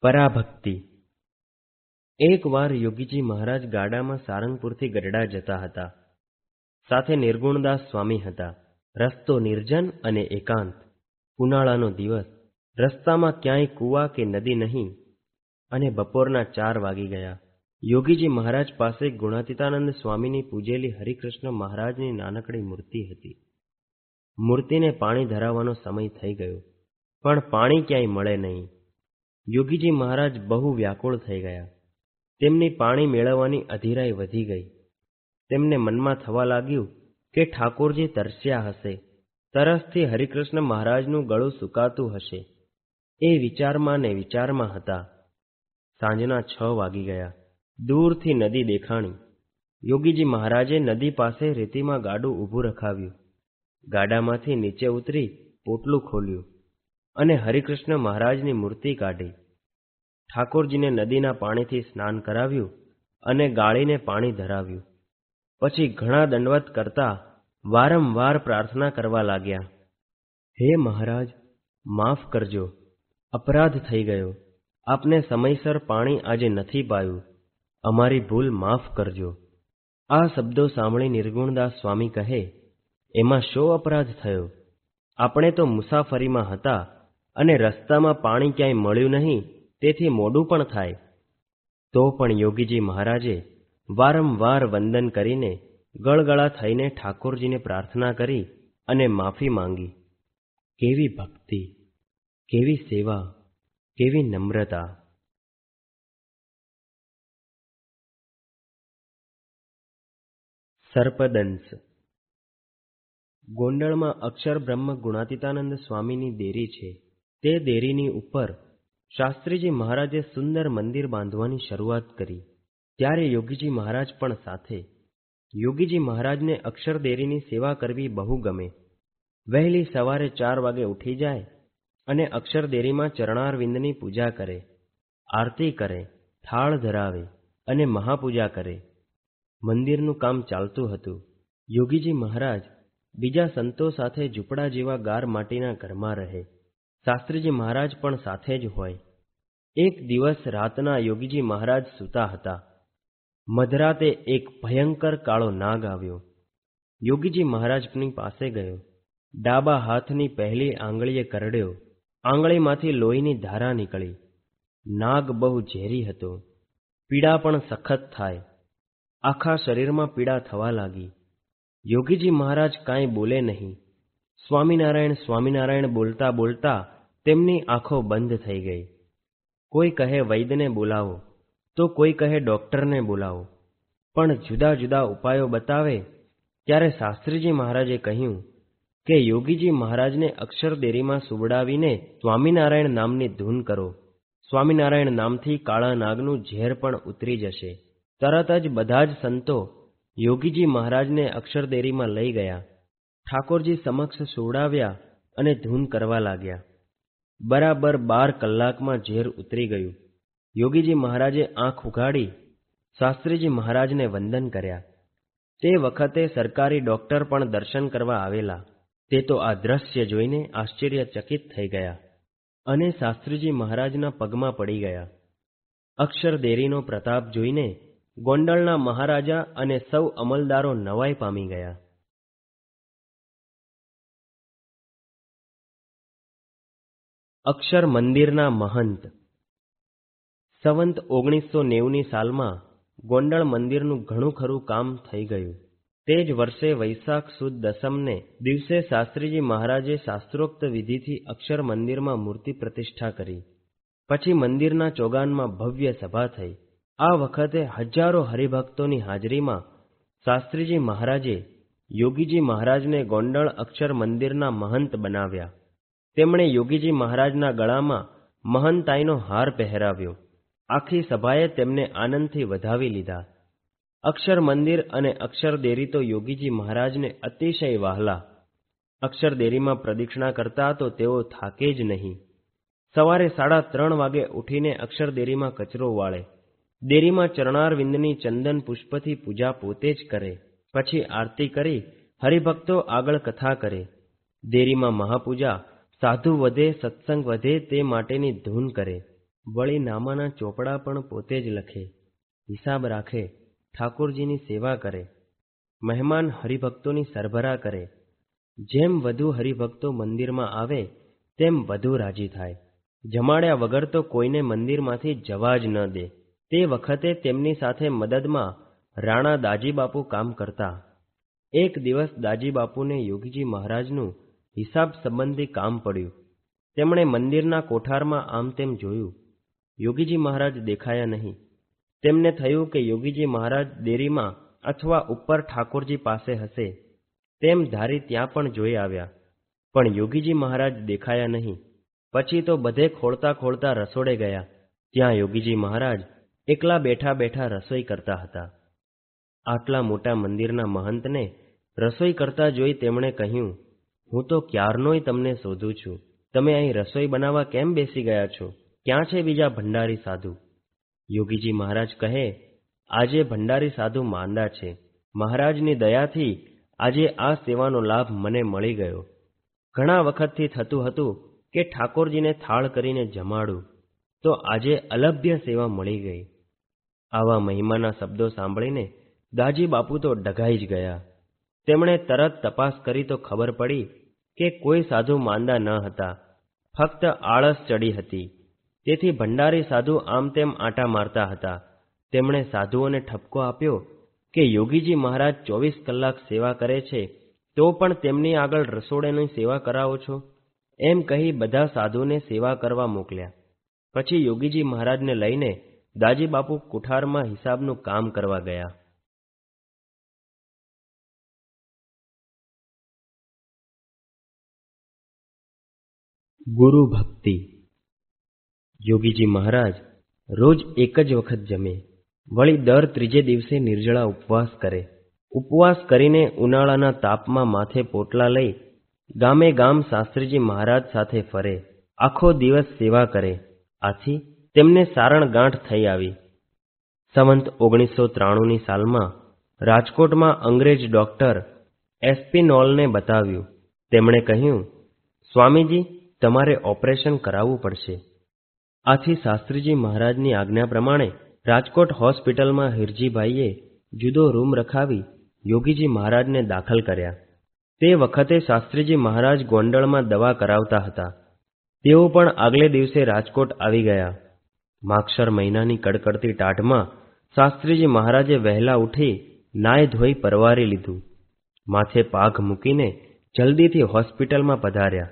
પરાભક્તિ. એકવાર યોગીજી મહારાજ ગાડામાં સારંગપુરથી ગઢડા જતા હતા. સાથે નિર્ગુણદાસ સ્વામી હતા. રસ્તો નિર્જન અને એકાંત. ઉનાળાનો દિવસ. રસ્તામાં ક્યાંય કૂવા કે નદી નહીં. અને બપોરના ચાર વાગી ગયા. યોગીજી મહારાજ પાસે ગુણાતીતાનંદ સ્વામીની પૂજેલી હરિકૃષ્ણ મહારાજની નાનકડી મૂર્તિ હતી. મૂર્તિને પાણી ધરાવવાનો સમય થઈ ગયો. પણ પાણી ક્યાંય મળે નહીં. યોગીજી મહારાજ બહુ વ્યાકુળ થઈ ગયા. તેમની પાણી મેળવવાની અધીરાઈ વધી ગઈ. તેમને મનમાં થવા લાગ્યું કે ઠાકોરજી તરસ્યા હશે. તરસથી હરિકૃષ્ણ મહારાજનું ગળું સુકાતું હશે. એ વિચારમાં ને વિચારમાં હતા. સાંજના છ વાગી ગયા. દૂરથી નદી દેખાણી. યોગીજી મહારાજે નદી પાસે રેતીમાં ગાડું ઊભું રખાવ્યું. ગાડામાંથી નીચે ઉતરી પોટલું ખોલ્યું અને હરિકૃષ્ણ મહારાજની મૂર્તિ કાઢી. ઠાકોરજીને નદીના પાણીથી સ્નાન કરાવ્યું અને ગાળીને પાણી ધરાવ્યું. પછી ઘણા દંડવત કરતા વારંવાર પ્રાર્થના કરવા લાગ્યા. હે મહારાજ, માફ કરજો, અપરાધ થઈ ગયો. આપને સમયસર પાણી આજે નથી પાયું. અમારી ભૂલ માફ કરજો. આ શબ્દો સાંભળી નિર્ગુણદાસ સ્વામી કહે, એમાં શો અપરાધ થયો? આપણે તો મુસાફરીમાં હતા અને રસ્તામાં પાણી ક્યાંય મળ્યું નહીં, તેથી મોડું પણ થાય. તો પણ યોગીજી મહારાજે વારંવાર વંદન કરીને ગળગળા થઈને ઠાકોરજીને પ્રાર્થના કરી અને માફી માંગી. કેવી ભક્તિ, કેવી સેવા, કેવી નમ્રતા. સર્પદંશ. ગોંડલમાં અક્ષર બ્રહ્મ ગુણાતીતાનંદ સ્વામીની દેરી છે. તે દેરીની ઉપર શાસ્ત્રીજી મહારાજે સુંદર મંદિર બાંધવાની શરૂઆત કરી. ત્યારે યોગીજી મહારાજ પણ સાથે. યોગીજી મહારાજને અક્ષરદેરીની સેવા કરવી બહુ ગમે. વહેલી સવારે ચાર વાગે ઉઠી જાય અને અક્ષરદેરીમાં ચરણારવિંદની પૂજા કરે, આરતી કરે, થાળ ધરાવે અને મહાપૂજા કરે. મંદિરનું કામ ચાલતું હતું. યોગીજી મહારાજ બીજા સંતો સાથે ઝૂંપડા જેવા ગાર માટીના ઘરમાં રહે. શાસ્ત્રીજી મહારાજ પણ સાથે જ હોય. એક દિવસ રાતના યોગીજી મહારાજ સૂતા હતા. મધરાતે એક ભયંકર કાળો નાગ આવ્યો. યોગીજી મહારાજની પાસે ગયો. ડાબા હાથની પહેલી આંગળીએ કરડ્યો. આંગળીમાંથી લોહીની ધારા નીકળી. નાગ બહુ ઝેરી હતો. પીડા પણ સખત થાય. આખા શરીરમાં પીડા થવા લાગી. યોગીજી મહારાજ કાંઈ બોલે નહીં. સ્વામિનારાયણ સ્વામિનારાયણ બોલતા બોલતા તેમની આંખો બંધ થઈ ગઈ. કોઈ કહે વૈદ્યને બોલાવો. તો કોઈ કહે, ડોક્ટરને બોલાવો. પણ જુદા જુદા ઉપાયો બતાવે ત્યારે શાસ્ત્રીજી મહારાજે કહ્યું કે, યોગીજી મહારાજને અક્ષરદેરીમાં સુવડાવીને સ્વામિનારાયણ નામની ધૂન કરો. સ્વામિનારાયણ નામથી કાળા નાગનું ઝેર પણ ઉતરી જશે. તરત જ બધા જ સંતો યોગીજી મહારાજને અક્ષરદેરીમાં લઈ ગયા. ઠાકોરજી સમક્ષ સુવડાવ્યા અને ધૂન કરવા લાગ્યા. બરાબર બાર કલાકમાં ઝેર ઉતરી ગયું. યોગીજી મહારાજે આંખ ઉઘાડી શાસ્ત્રીજી મહારાજને વંદન કર્યા. તે વખતે સરકારી ડોક્ટર પણ દર્શન કરવા આવેલા. તે તો આ દ્રશ્ય જોઈને આશ્ચર્યચકિત થઈ ગયા અને શાસ્ત્રીજી મહારાજના પગમાં પડી ગયા. અક્ષરદેરીનો પ્રતાપ જોઈને ગોંડલના મહારાજા અને સૌ અમલદારો નવાઈ પામી ગયા. અક્ષર મંદિરના મહંત સંવંત ઓગણીસો નેવુંની સાલમાં ગોંડલ મંદિરનું ઘણું ખરું કામ થઈ ગયું. તે જ વર્ષે વૈશાખ સુદ દસમને દિવસે શાસ્ત્રીજી મહારાજે શાસ્ત્રોક્ત વિધિથી અક્ષર મંદિરમાં મૂર્તિ પ્રતિષ્ઠા કરી. પછી મંદિરના ચોગાનમાં ભવ્ય સભા થઈ. આ વખતે હજારો હરિભક્તોની હાજરીમાં શાસ્ત્રીજી મહારાજે યોગીજી મહારાજને ગોંડળ અક્ષર મંદિરના મહંત બનાવ્યા. તેમણે યોગીજી મહારાજના ગળામાં મહંતાઈનો હાર પહેરાવ્યો. આખી સભાએ તેમને આનંદથી વધાવી લીધા. અક્ષર મંદિર અને અક્ષર દેરી તો યોગીજી મહારાજને અતિશય વહાલા. અક્ષર દેરીમાં પ્રદક્ષિણા કરતા તો તેઓ થાકે જ નહીં. સવારે સાડા ત્રણ વાગે ઉઠીને અક્ષર દેરીમાં કચરો વાળે. દેરીમાં ચરણારવિંદની ચંદન પુષ્પથી પૂજા પોતે જ કરે. પછી આરતી કરી, હરિભક્તો આગળ કથા કરે. દેરીમાં મહાપૂજા, સાધુ વધે, સત્સંગ વધે તે માટેની ધૂન કરે. વળી નામાના ચોપડા પણ પોતે જ લખે, હિસાબ રાખે, ઠાકોરજીની સેવા કરે, મહેમાન હરિભક્તોની સરભરા કરે. જેમ વધુ હરિભક્તો મંદિરમાં આવે, તેમ વધુ રાજી થાય. જમાડ્યા વગર તો કોઈને મંદિરમાંથી જવા જ ન દે. તે વખતે તેમની સાથે મદદમાં રાણા દાજીબાપુ કામ કરતા. એક દિવસ દાજીબાપુને યોગીજી મહારાજનું હિસાબ સંબંધી કામ પડ્યું. તેમણે મંદિરના કોઠારમાં આમ તેમ જોયું. યોગીજી મહારાજ દેખાયા નહીં. તેમને થયું કે યોગીજી મહારાજ દેરીમાં અથવા ઉપર ઠાકોરજી પાસે હશે, તેમ ધારી ત્યાં પણ જોઈ આવ્યા. પણ યોગીજી મહારાજ દેખાયા નહીં. પછી તો બધે ખોળતા ખોળતા રસોડે ગયા ત્યાં યોગીજી મહારાજ એકલા બેઠા બેઠા રસોઈ કરતા હતા. આટલા મોટા મંદિરના મહંતને રસોઈ કરતા જોઈ તેમણે કહ્યું, હું તો ક્યારનોય તમને શોધું છું. તમે અહીં રસોઈ બનાવવા કેમ બેસી ગયા છો? ક્યાં છે બીજા ભંડારી સાધુ? યોગીજી મહારાજ કહે, આજે ભંડારી સાધુ માંદા છે. મહારાજની દયાથી આજે આ સેવાનો લાભ મને મળી ગયો. ઘણા વખતથી થતું હતું કે ઠાકોરજીને થાળ કરીને જમાડું, તો આજે અલભ્ય સેવા મળી ગઈ. આવા મહિમાના શબ્દો સાંભળીને દાજી બાપુ તો ડઘાઈ જ ગયા. તેમણે તરત તપાસ કરી તો ખબર પડી કે કોઈ સાધુ માંદા ન હતા. ફક્ત આળસ ચડી હતી. તેથી ભંડારી સાધુ આમ તેમ આંટા મારતા હતા. તેમણે સાધુઓને ઠપકો આપ્યો કે યોગીજી મહારાજ ચોવીસ કલાક સેવા કરે છે, તો પણ તેમની આગળ રસોડેની સેવા કરાવો છો? એમ કહી બધા સાધુને સેવા કરવા મોકલ્યા. પછી યોગીજી મહારાજને લઈને દાજી બાપુ કુઠારમાં હિસાબનું કામ કરવા ગયા. ગુરુ ભક્તિ યોગીજી મહારાજ રોજ એક જ વખત જમે. વળી દર ત્રીજે દિવસે નિર્જળા ઉપવાસ કરે. ઉપવાસ કરીને ઉનાળાના તાપમાં માથે પોટલા લઈ ગામે ગામ શાસ્ત્રીજી મહારાજ સાથે ફરે. આખો દિવસ સેવા કરે. આથી તેમને સારણ ગાંઠ થઈ આવી. સંવંત ઓગણીસો ત્રાણુંની સાલમાં રાજકોટમાં અંગ્રેજ ડોક્ટર એસ્પિનોલને બતાવ્યું. તેમણે કહ્યું, સ્વામીજી, તમારે ઓપરેશન કરાવવું પડશે. આથી શાસ્ત્રીજી મહારાજની આજ્ઞા પ્રમાણે રાજકોટ હોસ્પિટલમાં હિરજીભાઈએ જુદો રૂમ રખાવી યોગીજી મહારાજને દાખલ કર્યા. તે વખતે શાસ્ત્રીજી મહારાજ ગોંડલમાં દવા કરાવતા હતા. તેઓ પણ આગલે દિવસે રાજકોટ આવી ગયા. માક્ષર મહિનાની કડકડતી ટાઢમાં શાસ્ત્રીજી મહારાજે વહેલા ઉઠી નાય ધોઈ પરવારી લીધું. માથે પાઘ મૂકીને જલ્દીથી હોસ્પિટલમાં પધાર્યા.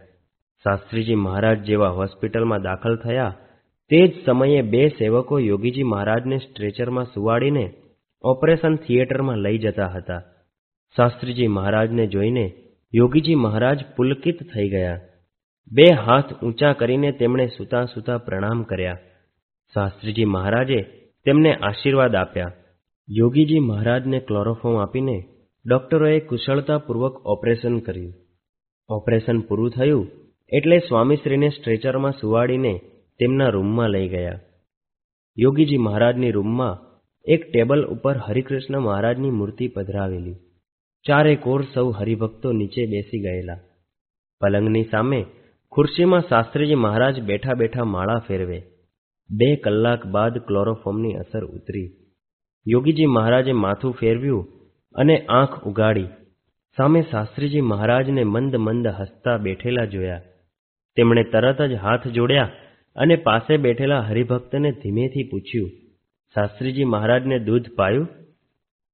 શાસ્ત્રીજી મહારાજ જેવા હોસ્પિટલમાં દાખલ થયા તે જ સમયે બે સેવકો યોગીજી મહારાજને સ્ટ્રેચરમાં સુવાડીને ઓપરેશન થિયેટરમાં લઈ જતા હતા. શાસ્ત્રીજી મહારાજને જોઈને યોગીજી મહારાજ પુલકિત થઈ ગયા. બે હાથ ઊંચા કરીને તેમણે સૂતા સૂતા પ્રણામ કર્યા. શાસ્ત્રીજી મહારાજે તેમને આશીર્વાદ આપ્યા. યોગીજી મહારાજને ક્લોરોફોમ આપીને ડોક્ટરોએ કુશળતાપૂર્વક ઓપરેશન કર્યું. ઓપરેશન પૂરું થયું એટલે સ્વામીશ્રીને સ્ટ્રેચરમાં સુવાડીને તેમના રૂમમાં લઈ ગયા. યોગીજી મહારાજની રૂમમાં એક ટેબલ ઉપર હરિકૃષ્ણ મહારાજની મૂર્તિ પધરાવેલી. ચારે કોર સૌ હરિભક્તો નીચે બેસી ગયેલા. પલંગની સામે ખુરશીમાં શાસ્ત્રીજી મહારાજ બેઠા બેઠા માળા ફેરવે. બે કલાક બાદ ક્લોરોફોર્મની અસર ઉતરી. યોગીજી મહારાજે માથું ફેરવ્યું અને આંખ ઉગાડી. સામે શાસ્ત્રીજી મહારાજને મંદ મંદ હસતા બેઠેલા જોયા. તેમણે તરત જ હાથ જોડ્યા અને પાસે બેઠેલા હરિભક્તને ધીમેથી પૂછ્યું, શાસ્ત્રીજી મહારાજને દૂધ પાયું?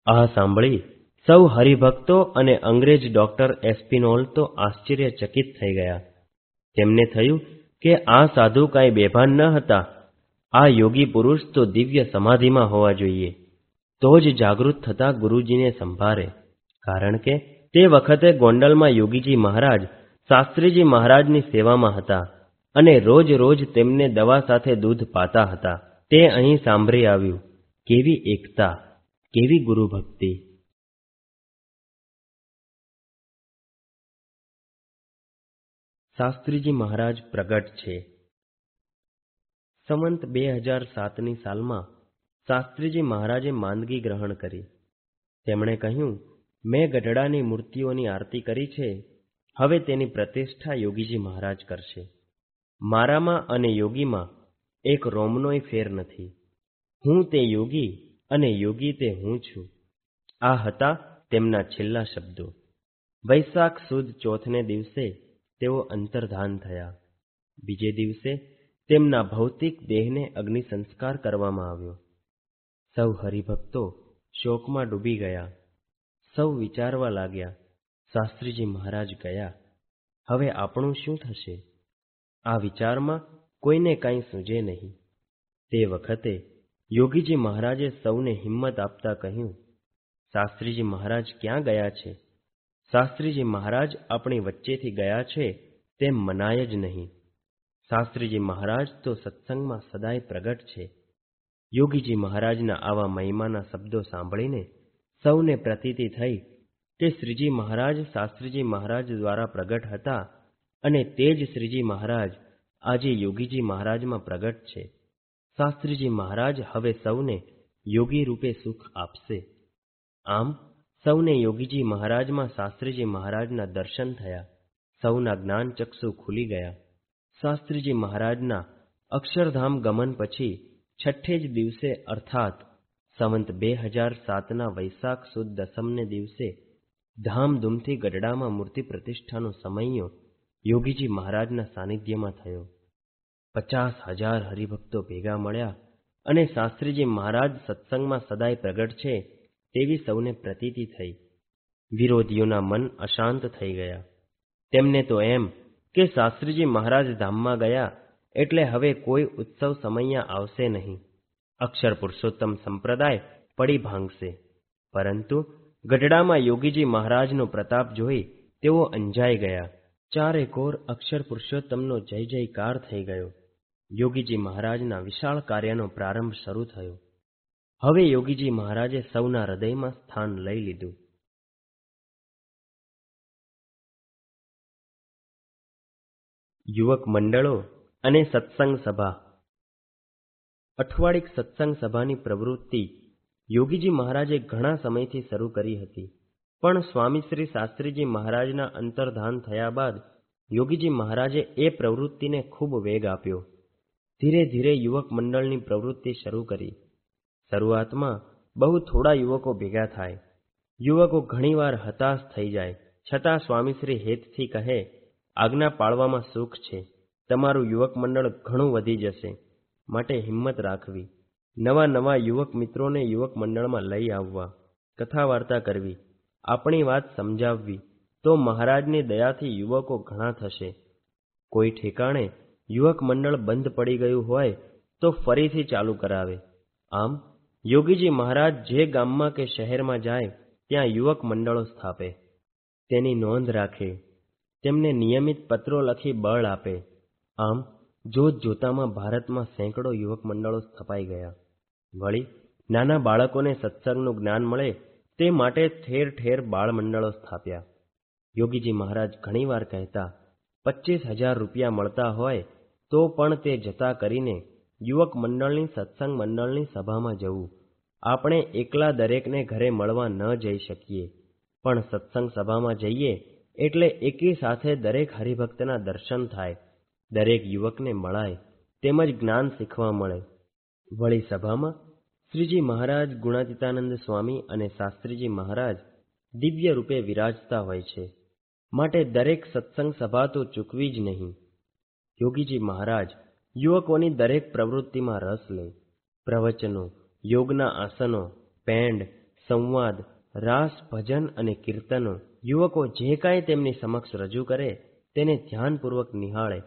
આ સાંભળી. સૌ હરિભક્તો અને અંગ્રેજ ડોક્ટર એસ્પિનોલ તો આશ્ચર્યચકિત થઈ ગયા. તેમને થયું કે આ સાધુ કાંઈ બેભાન ન હતા. આ યોગી પુરુષ તો દિવ્ય સમાધિમાં હોવા જોઈએ. તો જ જાગૃત થતા ગુરુજીને સંભારે કારણ કે તે વખતે ગોંડલમાં યોગીજી મહારાજ શાસ્ત્રીજી મહારાજની સેવામાં હતા. અને રોજ રોજ તેમને દવા સાથે દૂધ પાતા હતા. તે અહીં સાંભળી આવ્યું, કેવી એકતા, કેવી ગુરુ ભક્તિ શાસ્ત્રીજી મહારાજ પ્રગટ છે. સંવંત બે હજાર સાતની સાલમાં શાસ્ત્રીજી મહારાજે માંદગી ગ્રહણ કરી. તેમણે કહ્યું, મેં ગઢડાની મૂર્તિઓની આરતી કરી છે. હવે તેની પ્રતિષ્ઠા યોગીજી મહારાજ કરશે. મારામાં અને યોગીમાં એક રોમનોય ફેર નથી. હું તે યોગી અને યોગી તે હું છું. આ હતા તેમના છેલ્લા શબ્દો. વૈશાખ સુદ ચોથને દિવસે તેઓ અંતર્ધાન થયા. બીજે દિવસે તેમના ભૌતિક દેહને અગ્નિ સંસ્કાર કરવામાં આવ્યો. સૌ હરિભક્તો શોકમાં ડૂબી ગયા. સૌ વિચારવા લાગ્યા, શાસ્ત્રીજી મહારાજ ગયા. હવે આપણું શું થશે? આ વિચારમાં કોઈને કાંઈ સૂજે નહીં. તે વખતે યોગીજી મહારાજે સૌને હિંમત આપતા કહ્યું, શાસ્ત્રીજી મહારાજ ક્યાં ગયા છે? શાસ્ત્રીજી મહારાજ આપણી વચ્ચેથી ગયા છે તેમ મનાય જ નહીં. શાસ્ત્રીજી મહારાજ તો સત્સંગમાં સદાય પ્રગટ છે. યોગીજી મહારાજના આવા મહિમાના શબ્દો સાંભળીને સૌને પ્રતીતિ થઈ કે શ્રીજી મહારાજ શાસ્ત્રીજી મહારાજ દ્વારા પ્રગટ હતા અને તે જ શ્રીજી મહારાજ આજે યોગીજી મહારાજમાં પ્રગટ છે. શાસ્ત્રીજી મહારાજ હવે સૌને યોગી રૂપે સુખ આપશે. આમ, સૌને યોગીજી મહારાજમાં શાસ્ત્રીજી મહારાજના દર્શન થયા. સૌના જ્ઞાન ચક્ષુ ખુલી ગયા. શાસ્ત્રીજી મહારાજના અક્ષરધામ ગમન પછી છઠ્ઠે જ દિવસે અર્થાત સંવંત બે હજાર સાતના વૈશાખ સુદ દસમને દિવસે ધામધૂમથી ગઢડામાં મૂર્તિ પ્રતિષ્ઠાનો સમયો યોગીજી મહારાજના સાનિધ્યમાં થયો. પચાસ હજાર હરિભક્તો ભેગા મળ્યા અને શાસ્ત્રીજી મહારાજ સત્સંગમાં સદાય પ્રગટ છે તેવી સૌને પ્રતીતિ થઈ. વિરોધીઓના મન અશાંત થઈ ગયા. તેમને તો એમ કે શાસ્ત્રીજી મહારાજ ધામમાં ગયા એટલે હવે કોઈ ઉત્સવ સમયમાં આવશે નહીં. અક્ષર પુરુષોત્તમ સંપ્રદાય પડી ભાંગશે. પરંતુ ગઢડામાં યોગીજી મહારાજનો પ્રતાપ જોઈ તેઓ અંજાઈ ગયા. ચારે કોર અક્ષર પુરુષોત્તમનો જય જયકાર થઈ ગયો. યોગીજી મહારાજના વિશાળ કાર્યનો પ્રારંભ શરૂ થયો. હવે યોગીજી મહારાજે સૌના હૃદયમાં સ્થાન લઈ લીધું. યુવક મંડળો અને સત્સંગ સભા. અઠવાડિક સત્સંગ સભાની પ્રવૃત્તિ યોગીજી મહારાજે ઘણા સમયથી શરૂ કરી હતી. પણ સ્વામી શ્રી શાસ્ત્રીજી મહારાજના અંતર્ધાન થયા બાદ યોગીજી મહારાજે એ પ્રવૃત્તિને ખૂબ વેગ આપ્યો. ધીરે ધીરે યુવક મંડળની પ્રવૃત્તિ શરૂ કરી. શરૂઆતમાં બહુ થોડા યુવકો ભેગા થાય. યુવકો ઘણીવાર હતાશ થઈ જાય, છતાં સ્વામીશ્રી હેતથી કહે, આજ્ઞા પાળવામાં સુખ છે. તમારું યુવક મંડળ ઘણું વધી જશે. માટે હિંમત રાખવી. નવા નવા યુવક મિત્રોને યુવક મંડળમાં લઈ આવવા. કથા વાર્તા કરવી. આપણી વાત સમજાવવી, તો મહારાજની દયાથી યુવકો ઘણા થશે. કોઈ ઠેકાણે યુવક મંડળ બંધ પડી ગયું હોય, તો ફરીથી ચાલુ કરાવે. આમ, યોગીજી મહારાજ જે ગામમાં કે શહેરમાં જાય, ત્યાં યુવક મંડળો સ્થાપે. તેની નોંધ રાખે. તેમને નિયમિત પત્રો લખી બળ આપે. આમ જોત જોતામાં ભારતમાં સેંકડો યુવક મંડળો સ્થપાઈ ગયા. વળી, નાના બાળકોને સત્સંગનું જ્ઞાન મળે તે માટે ઠેર ઠેર બાળમંડળો સ્થાપ્યા. યોગીજી મહારાજ ઘણીવાર કહેતા પચીસ હજાર રૂપિયા મળતા હોય તો પણ તે જતા કરીને યુવક મંડળની સત્સંગ મંડળની સભામાં જવું. આપણે એકલા દરેકને ઘરે મળવા ન જઈ શકીએ. પણ સત્સંગ સભામાં જઈએ એટલે એકી સાથે દરેક હરિભક્તના દર્શન થાય. દરેક યુવકને મળાય તેમજ જ્ઞાન શીખવા મળે. વળી સભામાં શ્રીજી મહારાજ, ગુણાતીતાનંદ સ્વામી અને શાસ્ત્રીજી મહારાજ દિવ્ય રૂપે વિરાજતા હોય છે. માટે દરેક સત્સંગ સભા તો ચૂકવી જ નહીં. યોગીજી મહારાજ યુવકોની દરેક પ્રવૃત્તિમાં રસ લે. પ્રવચનો, યોગના આસનો, પેંડ, સંવાદ, રાસ, ભજન અને કીર્તનો યુવકો જે કાંઈ તેમની સમક્ષ રજૂ કરે, તેને ધ્યાનપૂર્વક નિહાળે,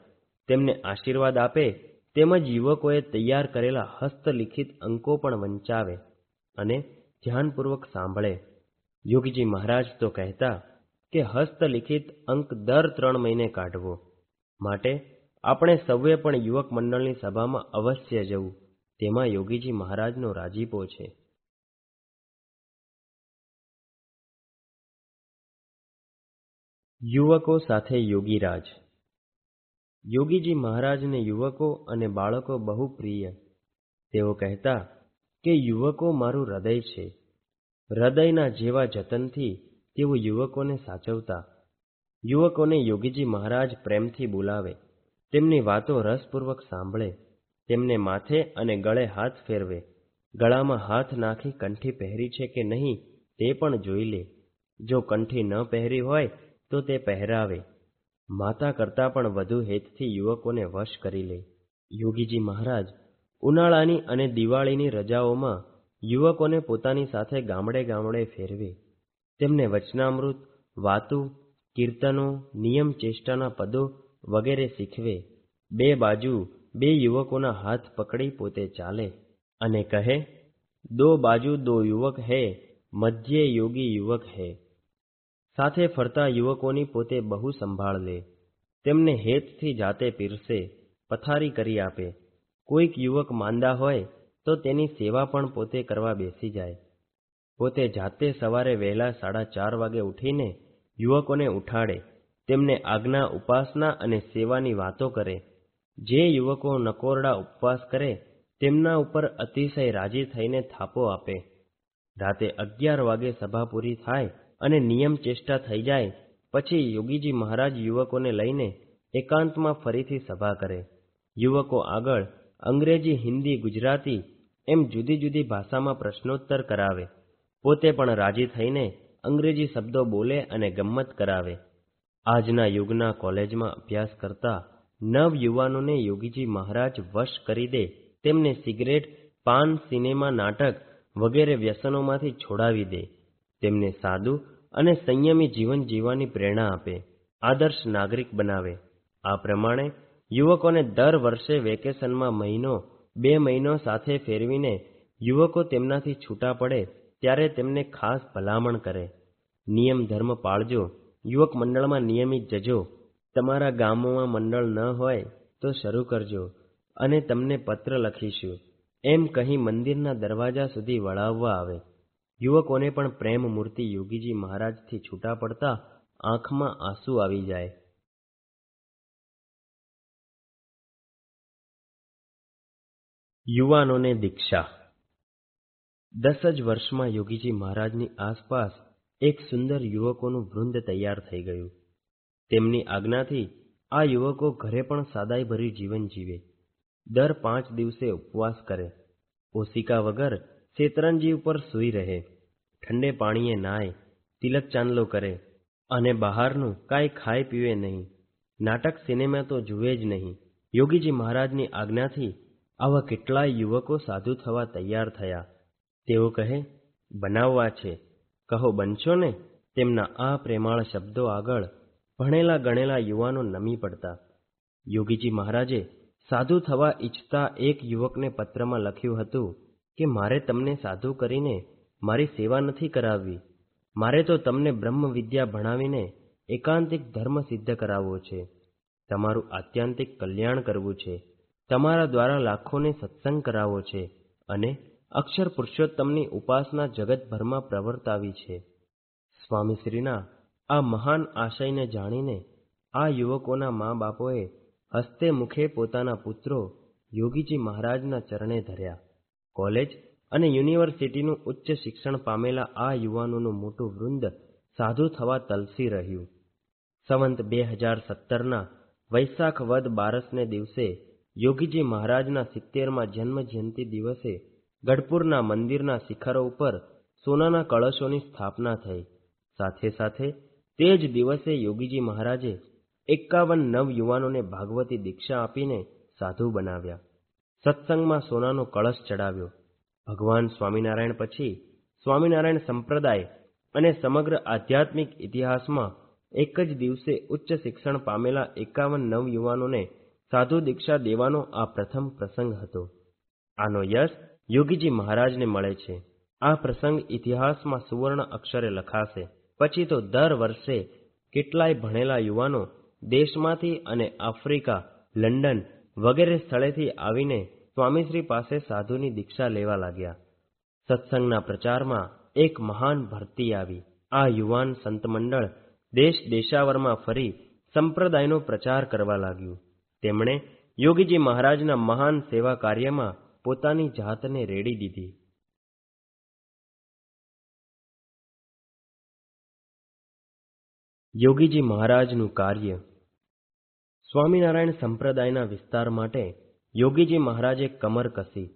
તેમને આશીર્વાદ આપે તેમજ યુવકોએ તૈયાર કરેલા હસ્તલિખિત અંકો પણ વંચાવે અને ધ્યાનપૂર્વક સાંભળે. યોગીજી મહારાજ તો કહેતા કે હસ્તલિખિત અંક દર ત્રણ મહિને કાઢવો. માટે આપણે સૌએ પણ યુવક મંડળની સભામાં અવશ્ય જવું. તેમાં યોગીજી મહારાજનો રાજીપો છે. યુવકો સાથે યોગીરાજ યોગીજી મહારાજને યુવકો અને બાળકો બહુ પ્રિય. તેઓ કહેતા કે, યુવકો મારું હૃદય છે. હૃદયના જેવા જતનથી તેઓ યુવકોને સાચવતા. યુવકોને યોગીજી મહારાજ પ્રેમથી બોલાવે. તેમની વાતો રસપૂર્વક સાંભળે. તેમને માથે અને ગળે હાથ ફેરવે. ગળામાં હાથ નાખી કંઠી પહેરી છે કે નહીં તે પણ જોઈ લે. જો કંઠી ન પહેરી હોય તો તે પહેરાવે. માતા કરતાં પણ વધુ હેતથી યુવકોને વશ કરી લે. યોગીજી મહારાજ, ઉનાળાની અને દિવાળીની રજાઓમાં યુવકોને પોતાની સાથે ગામડે ગામડે ફેરવે. તેમને વચનામૃત, વાતુ, કીર્તનો, નિયમ ચેષ્ટાના પદો વગેરે શીખવે. બે બાજુ બે યુવકોના હાથ પકડી પોતે ચાલે અને કહે, દો બાજુ દો યુવક હે, મધ્યે યોગી યુવક હે. સાથે ફરતા યુવકોની પોતે બહુ સંભાળ લે. તેમને હેતથી જાતે પીરસે, પથારી કરી આપે. કોઈક યુવક માંદા હોય તો તેની સેવા પણ પોતે કરવા બેસી જાય. પોતે જાતે સવારે વહેલા સાડા ચાર વાગે ઉઠીને યુવકોને ઉઠાડે. તેમને આજ્ઞા, ઉપાસના અને સેવાની વાતો કરે. જે યુવકો નકોરડા ઉપવાસ કરે, તેમના ઉપર અતિશય રાજી થઈને થાપો આપે. રાતે અગિયાર વાગે સભા પૂરી થાય અને નિયમ ચેષ્ટા થઈ જાય, પછી યોગીજી મહારાજ યુવકોને લઈને એકાંતમાં ફરીથી સભા કરે. યુવકો આગળ અંગ્રેજી, હિન્દી, ગુજરાતી એમ જુદી જુદી ભાષામાં પ્રશ્નોત્તર કરાવે. પોતે પણ રાજી થઈને અંગ્રેજી શબ્દો બોલે અને ગમ્મત કરાવે. આજના યુગના કોલેજમાં અભ્યાસ કરતા નવ યુવાનોને યોગીજી મહારાજ વશ કરી દે, તેમને સિગરેટ, પાન, સિનેમા, નાટક વગેરે વ્યસનોમાંથી છોડાવી દે. તેમને સાદું અને સંયમી જીવન જીવવાની પ્રેરણા આપે, આદર્શ નાગરિક બનાવે. આ પ્રમાણે યુવકોને દર વર્ષે વેકેશનમાં મહિનો, બે મહિનો સાથે ફેરવીને યુવકો તેમનાથી છૂટા પડે ત્યારે તેમને ખાસ ભલામણ કરે. નિયમ ધર્મ પાળજો, યુવક મંડળમાં નિયમિત જજો. તમારા ગામોમાં મંડળ ન હોય તો શરૂ કરજો અને તમને પત્ર લખીશું. એમ કહી મંદિરના દરવાજા સુધી વળાવવા આવે. યુવકોને પણ પ્રેમ મૂર્તિ યોગીજી મહારાજથી છૂટા પડતા આંખમાં આંસુ આવી જાય. યુવાનોને દીક્ષા. દસ જ વર્ષમાં યોગીજી મહારાજની આસપાસ એક સુંદર યુવકોનું વૃંદ તૈયાર થઈ ગયું. તેમની આજ્ઞાથી આ યુવકો ઘરે પણ સાદાઈભર્યું જીવન જીવે. દર પાંચ દિવસે ઉપવાસ કરે. ઓશિકા વગર શેતરંજી ઉપર સૂઈ રહે. ઠંડે પાણીએ નાય, તિલક ચાંદલો કરે. અને બહારનું કાંઈ ખાય પીવે નહીં. નાટક સિનેમા તો જુએ જ નહીં. યોગીજી મહારાજની આજ્ઞાથી આવા કેટલાય યુવકો સાધુ થવા તૈયાર થયા. તેઓ કહે, બનાવવા છે. કહો, બનશો ને? તેમના આ પ્રેમાળ શબ્દો આગળ ભણેલા ગણેલા યુવાનો નમી પડતા. યોગીજી મહારાજે સાધુ થવા ઈચ્છતા એક યુવકને પત્રમાં લખ્યું હતું કે મારે તમને સાધુ કરીને મારી સેવા નથી કરાવવી. મારે તો તમને બ્રહ્મ વિદ્યા ભણાવીને એકાંતિક ધર્મ સિદ્ધ કરાવવો છે. તમારું આત્યંતિક કલ્યાણ કરવું છે. તમારા દ્વારા લાખોને સત્સંગ કરાવવો છે અને અક્ષર પુરુષોત્તમની ઉપાસના જગતભરમાં પ્રવર્તાવી છે. સ્વામીશ્રીના આ મહાન આશયને જાણીને આ યુવકોના મા બાપોએ હસ્તે મુખે પોતાના પુત્રો યોગીજી મહારાજના ચરણે ધર્યા. કોલેજ અને યુનિવર્સિટીનું ઉચ્ચ શિક્ષણ પામેલા આ યુવાનોનું મોટું વૃંદ સાધુ થવા તલસી રહ્યું. સંવંત બે હજાર સત્તરના વૈશાખ વદ બારસને દિવસે યોગીજી મહારાજના સિત્તેરમાં જન્મ જયંતિ દિવસે ગઢપુરના મંદિરના શિખરો ઉપર સોનાના કળશોની સ્થાપના થઈ. સાથે સાથે તે જ દિવસે યોગીજી મહારાજે એકાવન નવ યુવાનોને ભાગવતી દીક્ષા આપીને સાધુ બનાવ્યા. સત્સંગમાં સોનાનો કળશ ચડાવ્યો. ભગવાન સ્વામિનારાયણ પછી સ્વામિનારાયણ સંપ્રદાય અને સમગ્ર આધ્યાત્મિક ઇતિહાસમાં એક જ દિવસે ઉચ્ચ શિક્ષણ પામેલા એકાવન નવ યુવાનોને સાધુ દીક્ષા દેવાનો આ પ્રથમ પ્રસંગ હતો. આનો યશ યોગીજી મહારાજને મળે છે. આ પ્રસંગ ઇતિહાસમાં સુવર્ણ અક્ષરે લખાશે. પછી તો દર વર્ષે કેટલાય ભણેલા યુવાનો દેશમાંથી અને આફ્રિકા, લંડન વગેરે સ્થળેથી આવીને સ્વામીશ્રી પાસે સાધુની દીક્ષા લેવા લાગ્યા. સત્સંગના પ્રચારમાં એક મહાન ભરતી આવી. આ યુવાન સંત મંડળ દેશ દેશાવરમાં ફરી સંપ્રદાયનો પ્રચાર કરવા લાગ્યું. તેમણે યોગીજી મહારાજના મહાન સેવા કાર્યમાં પોતાની જાતને રેડી દીધી. યોગીજી મહારાજનું કાર્ય સ્વામિનારાયણ સંપ્રદાયના વિસ્તાર માટે યોગીજી મહારાજે કમર કસી,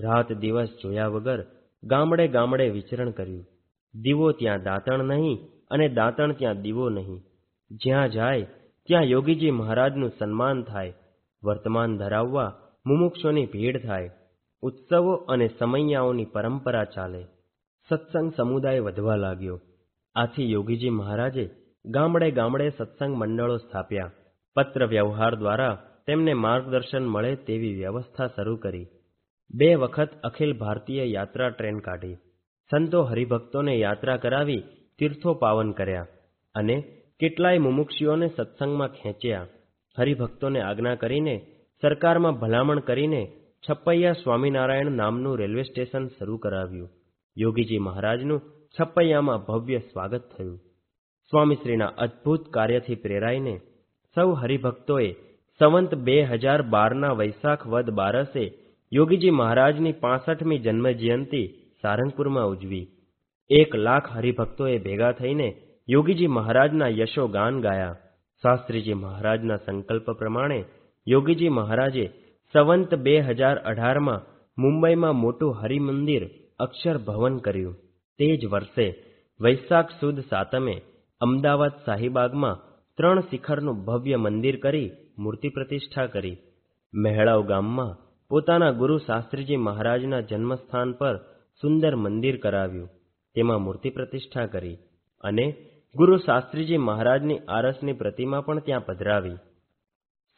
રાત દિવસ જોયા વગર ગામડે ગામડે વિચરણ કર્યું. દીવો ત્યાં દાંતણ નહીં અને દાંતણ ત્યાં દીવો નહીં. જ્યાં જાય ત્યાં યોગીજી મહારાજનું સન્માન થાય, વર્તમાન ધરાવવા મુમુક્ષોની ભીડ થાય, ઉત્સવો અને સમૈયાઓની પરંપરા ચાલે. સત્સંગ સમુદાય વધવા લાગ્યો. આથી યોગીજી મહારાજે ગામડે ગામડે સત્સંગ મંડળો સ્થાપ્યા. પત્ર વ્યવહાર દ્વારા તેમને માર્ગદર્શન મળે તેવી વ્યવસ્થા શરૂ કરી. બે વખત અખિલ ભારતીય યાત્રા ટ્રેન કાઢી. સંતો હરિભક્તોને યાત્રા કરાવી તીર્થો પાવન કર્યા અને કેટલાય મુમુક્ષીઓને સત્સંગમાં ખેંચ્યા. હરિભક્તોને આજ્ઞા કરીને સરકારમાં ભલામણ કરીને છપ્પૈયા સ્વામિનારાયણ નામનું રેલવે સ્ટેશન શરૂ કરાવ્યું. યોગીજી મહારાજનું છપ્પૈયામાં ભવ્ય સ્વાગત થયું. સ્વામીશ્રીના અદ્ભુત કાર્યથી પ્રેરાઈને સૌ હરિભક્તોએ સંવંત બે હજાર બારના વૈશાખ વદ બારસે યોગીજી મહારાજની પાસઠમી જન્મજયંતિ સારંગપુરમાં ઉજવી. એક લાખ હરિભક્તોએ ભેગા થઈને યોગીજી મહારાજના યશો ગાન ગાયા. શાસ્ત્રીજી મહારાજના સંકલ્પ પ્રમાણે યોગીજી મહારાજે સંવંત બે હજાર અઢારમાં મુંબઈમાં મોટું હરિમંદિર અક્ષર ભવન કર્યું. તે જ વર્ષે વૈશાખ સુદ સાતમે અમદાવાદ શાહીબાગમાં ત્રણ શિખરનું ભવ્ય મંદિર કરી મૂર્તિ પ્રતિષ્ઠા કરી. મહેળાવ ગામમાં પોતાના ગુરુ શાસ્ત્રીજી મહારાજના જન્મસ્થાન પર સુંદર મંદિર કરાવ્યું. તેમાં મૂર્તિ પ્રતિષ્ઠા કરી અને ગુરુ શાસ્ત્રીજી મહારાજની આરસની પ્રતિમા પણ ત્યાં પધરાવી.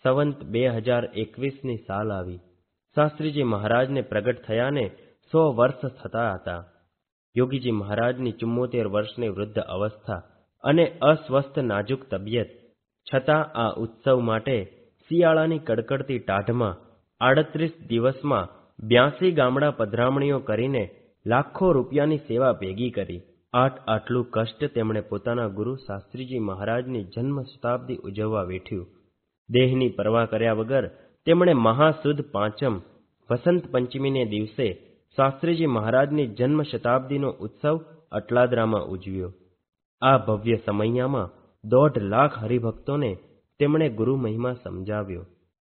સંવંત બે હજાર એકવીસની સાલ આવી. શાસ્ત્રીજી મહારાજને પ્રગટ થયાને સો વર્ષ થતા હતા. યોગીજી મહારાજની ચુમ્મોતેર વર્ષની વૃદ્ધ અવસ્થા અને અસ્વસ્થ નાજુક તબિયત છતાં આ ઉત્સવ માટે શિયાળાની કડકડતી ટાઢમાં આડત્રીસ દિવસમાં બ્યાસી ગામડા પધરામણીઓ કરીને લાખો રૂપિયાની સેવા ભેગી કરી. આટ આટલું કષ્ટ તેમણે પોતાના ગુરુ શાસ્ત્રીજી મહારાજની જન્મ શતાબ્દી ઉજવવા વેઠ્યું. દેહની પરવા કર્યા વગર તેમણે મહાસુદ પાંચમ વસંત પંચમીને દિવસે શાસ્ત્રીજી મહારાજની જન્મ શતાબ્દીનો ઉત્સવ અટલાદરામાં ઉજવ્યો. આ ભવ્ય સમયમાં દોઢ લાખ હરિભક્તોને તેમણે ગુરુ મહિમા સમજાવ્યો.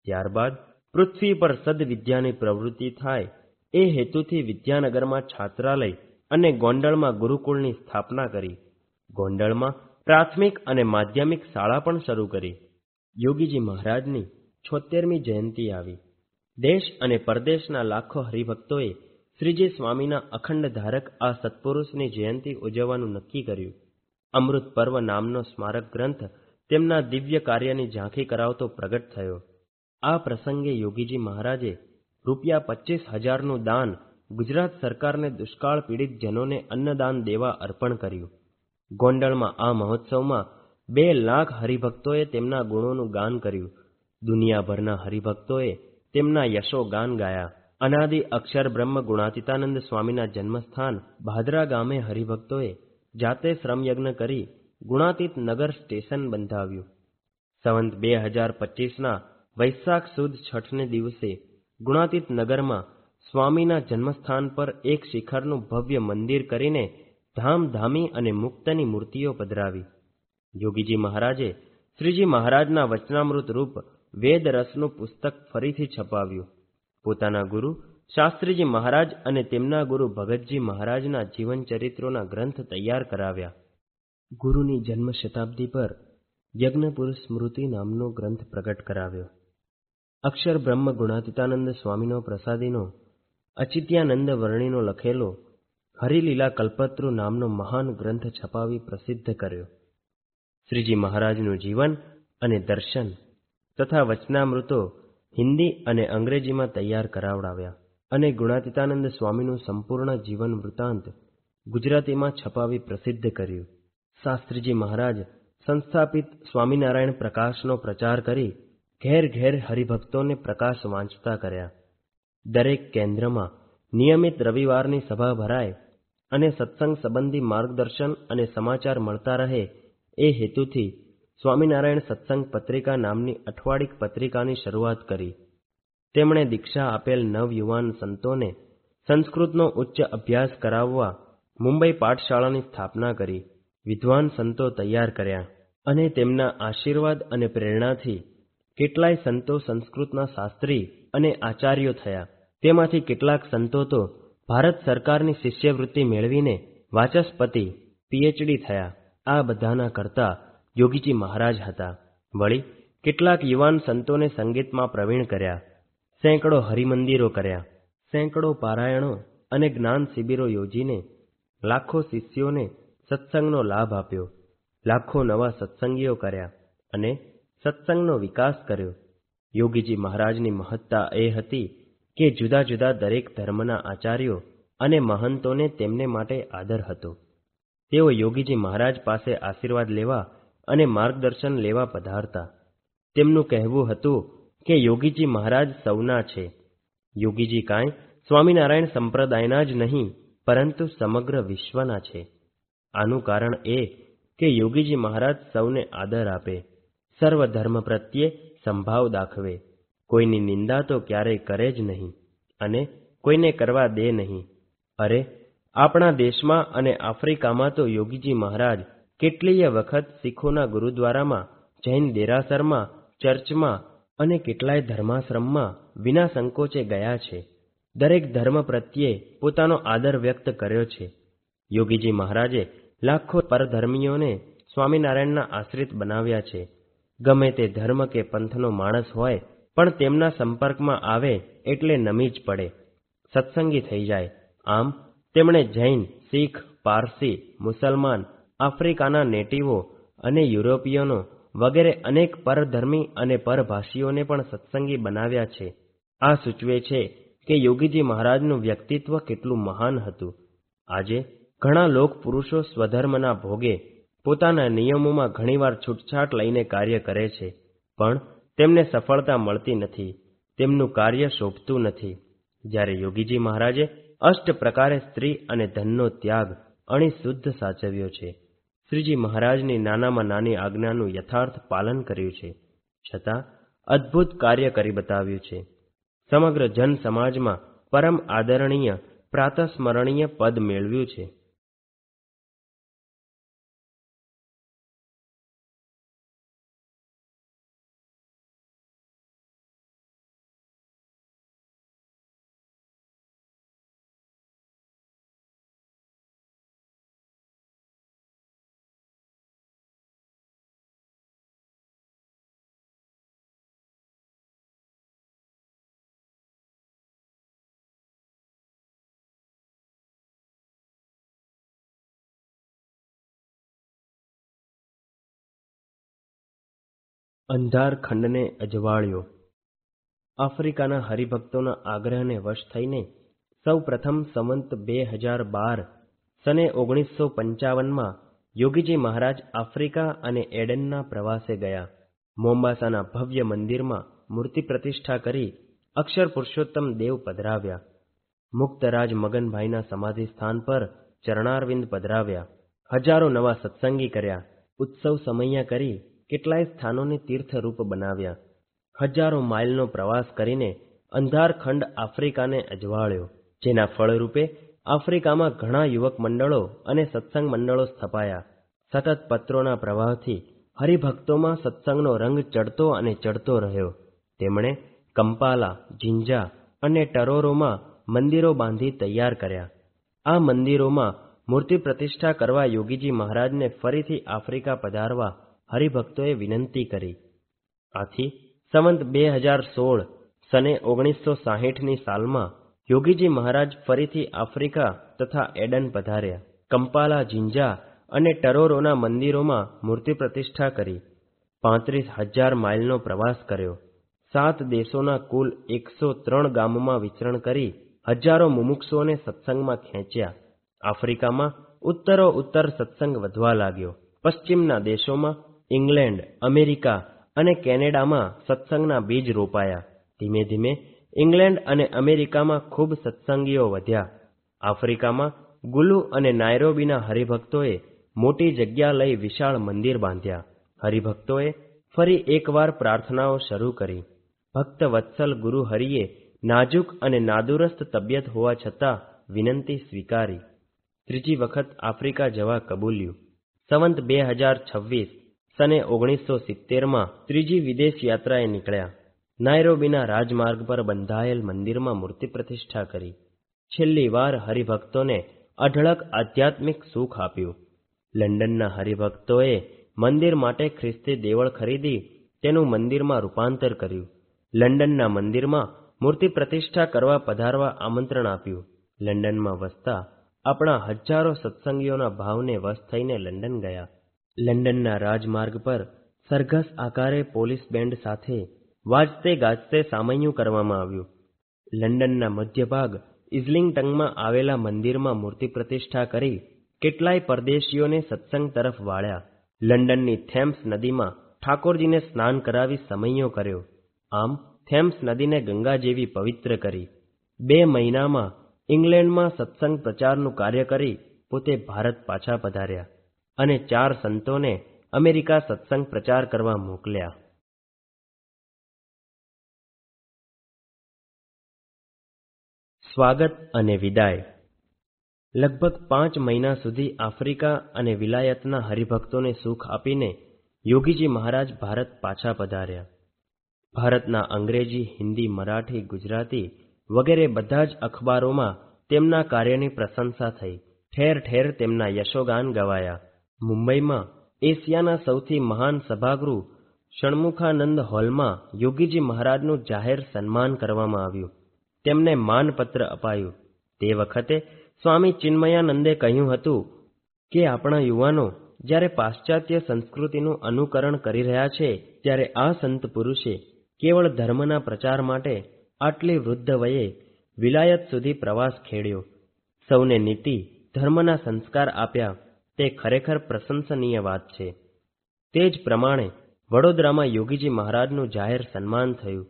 ત્યારબાદ પૃથ્વી પર સદવિદ્યાની પ્રવૃત્તિ થાય એ હેતુથી વિદ્યાનગરમાં છાત્રાલય અને ગોંડલમાં ગુરુકુળની સ્થાપના કરી. ગોંડલમાં પ્રાથમિક અને માધ્યમિક શાળા પણ શરૂ કરી. યોગીજી મહારાજની છોતેરમી જયંતિ આવી. દેશ અને પરદેશના લાખો હરિભક્તોએ શ્રીજી સ્વામીના અખંડ ધારક આ સત્પુરુષની જયંતિ ઉજવવાનું નક્કી કર્યું. અમૃત પર્વ નામનો સ્મારક ગ્રંથ તેમના દિવ્ય કાર્યની ઝાંખી કરાવતો પ્રગટ થયો. આ પ્રસંગે યોગીજી મહારાજે રૂપિયા પચીસ હજારનું દાન ગુજરાત સરકારને દુષ્કાળ પીડિત જનોને અન્નદાન દેવા અર્પણ કર્યું. ગોંડલમાં આ મહોત્સવમાં બે લાખ હરિભક્તોએ તેમના ગુણોનું ગાન કર્યું. દુનિયાભરના હરિભક્તોએ તેમના યશો ગાન ગાયા. અનાદિ અક્ષર બ્રહ્મ ગુણાતીતાનંદ સ્વામીના જન્મસ્થાન ભાદરા ગામે હરિભક્તોએ જાતે શ્રમયજ્ઞ કરી ગુણાતીત નગર સ્ટેશન બંધાવ્યું. સંવંત બે હજાર પચીસના વૈશાખ સુદ છઠને દિવસે ગુણાતીત નગરમાં સ્વામીના જન્મસ્થાન પર એક શિખરનું ભવ્ય મંદિર કરીને ધામધામી અને મુક્તની મૂર્તિઓ પધરાવી. યોગીજી મહારાજે શ્રીજી મહારાજના વચનામૃત રૂપ વેદ રસનું પુસ્તક ફરીથી છપાવ્યું. પોતાના ગુરુ શાસ્ત્રીજી મહારાજ અને તેમના ગુરુ ભગતજી મહારાજના જીવનચરિત્રોના ગ્રંથ તૈયાર કરાવ્યા. ગુરુની જન્મ શતાબ્દી પર યજ્ઞપુરુષ સ્મૃતિ નામનો ગ્રંથ પ્રગટ કરાવ્યો. અક્ષર બ્રહ્મ ગુણાતીતાનંદ સ્વામીનો પ્રસાદીનો, અચિત્યાનંદ વર્ણિનો લખેલો, હરિલીલા કલ્પત્રુ નામનો મહાન ગ્રંથ છપાવી પ્રસિદ્ધ કર્યો. શ્રીજી મહારાજનું જીવન અને દર્શન તથા વચનામૃતો હિન્દી અને અંગ્રેજીમાં તૈયાર કરાવડાવ્યા. અને ગુણાતીતાનંદ સ્વામીનું સંપૂર્ણ જીવન વૃત્તાંત ગુજરાતીમાં છપાવી પ્રસિદ્ધ કર્યું. શાસ્ત્રીજી મહારાજ સંસ્થાપિત સ્વામિનારાયણ પ્રકાશનો પ્રચાર કરી ઘેર ઘેર હરિભક્તોને પ્રકાશ વાંચતા કર્યા. દરેક કેન્દ્રમાં નિયમિત રવિવારની સભા ભરાય અને સત્સંગ સંબંધી માર્ગદર્શન અને સમાચાર મળતા રહે એ હેતુથી સ્વામિનારાયણ સત્સંગ પત્રિકા નામની અઠવાડિક પત્રિકાની શરૂઆત કરી. તેમણે દીક્ષા આપેલ નવયુવાન સંતોને સંસ્કૃતનો ઉચ્ચ અભ્યાસ કરાવવા મુંબઈ પાઠશાળાની સ્થાપના કરી વિદ્વાન સંતો તૈયાર કર્યા અને તેમના આશીર્વાદ અને પ્રેરણાથી કેટલાય સંતો સંસ્કૃતના શાસ્ત્રી અને આચાર્યો થયા. તેમાંથી કેટલાક સંતો તો ભારત સરકારની શિષ્યવૃત્તિ મેળવીને વાચસ્પતિ, પીએચડી થયા. આ બધાના કરતા યોગીજી મહારાજ હતા. વળી કેટલાક યુવાન સંતોને સંગીતમાં પ્રવીણ કર્યા. સેંકડો હરિમંદિરો કર્યા. સેંકડો પારાયણો અને જ્ઞાન શિબિરો યોજીને લાખો શિષ્યોને સત્સંગનો લાભ આપ્યો. લાખો નવા સત્સંગીઓ કર્યા અને સત્સંગનો વિકાસ કર્યો. યોગીજી મહારાજની મહત્તા એ હતી કે જુદા જુદા દરેક ધર્મના આચાર્યો અને મહંતોને તેમને માટે આદર હતો. તેઓ યોગીજી મહારાજ પાસે આશીર્વાદ લેવા અને માર્ગદર્શન લેવા પધારતા. તેમનું કહેવું હતું કે યોગીજી મહારાજ સૌના છે. યોગીજી કાંઈ સ્વામિનારાયણ સંપ્રદાયના જ નહીં, પરંતુ સમગ્ર વિશ્વના છે. આનું કારણ એ કે યોગીજી મહારાજ સૌને આદર આપે, સર્વ ધર્મ પ્રત્યે સંભાવ દાખવે. કોઈની નિંદા તો ક્યારેય કરે જ નહીં અને કોઈને કરવા દે નહીં. અરે, આપણા દેશમાં અને આફ્રિકામાં તો યોગીજી મહારાજ કેટલીય વખત શીખોના ગુરુદ્વારામાં, જૈન દેરાસરમાં, ચર્ચમાં અને કેટલાય ધર્માશ્રમમાં વિના સંકોચે ગયા છે. દરેક ધર્મ પ્રત્યે પોતાનો આદર વ્યક્ત કર્યો છે. યોગીજી મહારાજે લાખો પરધર્મીઓને સ્વામિનારાયણના આશ્રિત બનાવ્યા છે. ગમે તે ધર્મ કે પંથનો માણસ હોય, પણ તેમના સંપર્કમાં આવે એટલે નમી જ પડે. સત્સંગી થઈ જાય. આમ, તેમણે જૈન, શીખ, પારસી, મુસલમાન, આફ્રિકાના નેટિવો અને યુરોપિયનો વગેરે અનેક પરધર્મી અને પરભાષીઓને પણ સત્સંગી બનાવ્યા છે. આ સૂચવે છે કે યોગીજી મહારાજનું વ્યક્તિત્વ કેટલું મહાન હતું. આજે ઘણા લોક પુરુષો સ્વધર્મના ભોગે પોતાના નિયમોમાં ઘણીવાર છૂટછાટ લઈને કાર્ય કરે છે, પણ તેમને સફળતા મળતી નથી, તેમનું કાર્ય શોભતું નથી. જ્યારે યોગીજી મહારાજે અષ્ટ પ્રકારે સ્ત્રી અને ધનનો ત્યાગ અણી શુદ્ધ સાચવ્યો છે. શ્રીજી મહારાજની નાનામાં નાની આજ્ઞાનું યથાર્થ પાલન કર્યું છે. છતાં અદ્ભુત કાર્ય કરી બતાવ્યું છે. સમગ્ર જન સમાજમાં પરમ આદરણીય, પ્રાતસ્મરણીય પદ મેળવ્યું છે. અંધાર ખંડને અજવાળ્યો. આફ્રિકાના હરિભક્તોના આગ્રહને વશ થઈને સૌ પ્રથમ સંવંત બે હજાર બાર સને ઓગણીસો પંચાવનમાં યોગીજી મહારાજ આફ્રિકા અને એડનના પ્રવાસે ગયા. મોમ્બાસાના ભવ્ય મંદિરમાં મૂર્તિ પ્રતિષ્ઠા કરી અક્ષર પુરુષોત્તમ દેવ પધરાવ્યા. મુક્તરાજ મગનભાઈના સમાધિ સ્થાન પર ચરણારવિંદ પધરાવ્યા. હજારો નવા સત્સંગી કર્યા. ઉત્સવ સમૈયા કરી કેટલાય સ્થાનોને તીર્થરૂપ બનાવ્યા. હજારો માઇલનો પ્રવાસ કરીને અંધારખંડ આફ્રિકાને અજવાળ્યો, જેના ફળરૂપે આફ્રિકામાં ઘણા યુવક મંડળો અને સત્સંગ મંડળો સ્થપાયા. સતત પત્રોના પ્રવાહથી હરિભક્તોમાં સત્સંગનો રંગ ચડતો અને ચડતો રહ્યો. તેમણે કંપાલા, જિંજા અને ટરોરોમાં મંદિરો બાંધી તૈયાર કર્યા. આ મંદિરોમાં મૂર્તિ પ્રતિષ્ઠા કરવા યોગીજી મહારાજને ફરીથી આફ્રિકા પધારવા હરિભક્તોએ વિનંતી કરી. આથી સંવંત બે હજાર સોળ સને ઓગણીસો સાહીઠની સાલમાં યોગીજી મહારાજ ફરીથી આફ્રિકા તથા એડન પધાર્યા. કંપાલા, જિંજા અને ટરોરોના મંદિરોમાં મૂર્તિ પ્રતિષ્ઠા કરી. પાંત્રીસ હજાર માઇલનો પ્રવાસ કર્યો. સાત દેશોના કુલ એકસો ત્રણ ગામોમાં વિચરણ કરી હજારો મુમુક્ષોને સત્સંગમાં ખેંચ્યા. આફ્રિકામાં ઉત્તરો ઉત્તર સત્સંગ વધવા લાગ્યો. પશ્ચિમના દેશોમાં ઇંગ્લેન્ડ, અમેરિકા અને કેનેડામાં સત્સંગના બીજ રોપાયા. ધીમે ધીમે ઇંગ્લેન્ડ અને અમેરિકામાં ખૂબ સત્સંગીઓ વધ્યા. આફ્રિકામાં ગુલુ અને નાયરોબીના હરિભક્તોએ મોટી જગ્યા લઈ વિશાળ મંદિર બાંધ્યા. હરિભક્તોએ ફરી એકવાર પ્રાર્થનાઓ શરૂ કરી. ભક્ત વત્સલ ગુરુ હરિએ નાજુક અને નાદુરસ્ત તબિયત હોવા છતાં વિનંતી સ્વીકારી. ત્રીજી વખત આફ્રિકા જવા કબૂલ્યું. સંવંત બે હજાર છવ્વીસ સને ઓગણીસો સિત્તેરમાં ત્રીજી વિદેશ યાત્રાએ નીકળ્યા. નાયરોબીના રાજમાર્ગ પર બંધાયેલ મંદિરમાં મૂર્તિ પ્રતિષ્ઠા કરી. છેલ્લી વાર હરિભક્તોને અઢળક આધ્યાત્મિક સુખ આપ્યું. લંડનના હરિભક્તોએ મંદિર માટે ખ્રિસ્તી દેવળ ખરીદી તેનું મંદિરમાં રૂપાંતર કર્યું. લંડનના મંદિરમાં મૂર્તિ પ્રતિષ્ઠા કરવા પધારવા આમંત્રણ આપ્યું. લંડનમાં વસતા આપણા હજારો સત્સંગીઓના ભાવને વશ થઈને લંડન ગયા. લંડનના રાજમાર્ગ પર સરઘસ આકારે પોલીસ બેન્ડ સાથે વાજતે ગાજતે સામૈયું કરવામાં આવ્યું. લંડનના મધ્યભાગ ઇઝલિંગટંગમાં આવેલા મંદિરમાં મૂર્તિ પ્રતિષ્ઠા કરી કેટલાય પરદેશીઓને સત્સંગ તરફ વાળ્યા. લંડનની થેમ્સ નદીમાં ઠાકોરજીને સ્નાન કરાવી સમૈયો કર્યો. આમ, થેમ્સ નદીને ગંગા જેવી પવિત્ર કરી. બે મહિનામાં ઇંગ્લેન્ડમાં સત્સંગ પ્રચારનું કાર્ય કરી પોતે ભારત પાછા પધાર્યા. અને ચાર સંતોને અમેરિકા સત્સંગ પ્રચાર કરવા મોકલ્યા. સ્વાગત અને વિદાય. લગભગ પાંચ મહિના સુધી આફ્રિકા અને વિલાયતના હરિભક્તોને સુખ આપીને યોગીજી મહારાજ ભારત પાછા પધાર્યા. ભારતના અંગ્રેજી, હિન્દી, મરાઠી, ગુજરાતી વગેરે બધા જ અખબારોમાં તેમના કાર્યની પ્રશંસા થઈ. ઠેર ઠેર તેમના યશોગાન ગવાયા. મુંબઈમાં એશિયાના સૌથી મહાન સભાગૃહ ષણમુખાનંદ હોલમાં યોગીજી મહારાજનું જાહેર સન્માન કરવામાં આવ્યું. તેમને માનપત્ર અપાયું. તે વખતે સ્વામી ચિન્મયાનંદે કહ્યું હતું કે, આપણા યુવાનો જ્યારે પાશ્ચાત્ય સંસ્કૃતિનું અનુકરણ કરી રહ્યા છે, ત્યારે આ સંત પુરુષે કેવળ ધર્મના પ્રચાર માટે આટલી વૃદ્ધ વયે વિલાયત સુધી પ્રવાસ ખેડ્યો. સૌને નીતિ, ધર્મના સંસ્કાર આપ્યા. તે ખરેખર પ્રશંસનીય વાત છે. તે જ પ્રમાણે વડોદરામાં યોગીજી મહારાજનું જાહેર સન્માન થયું.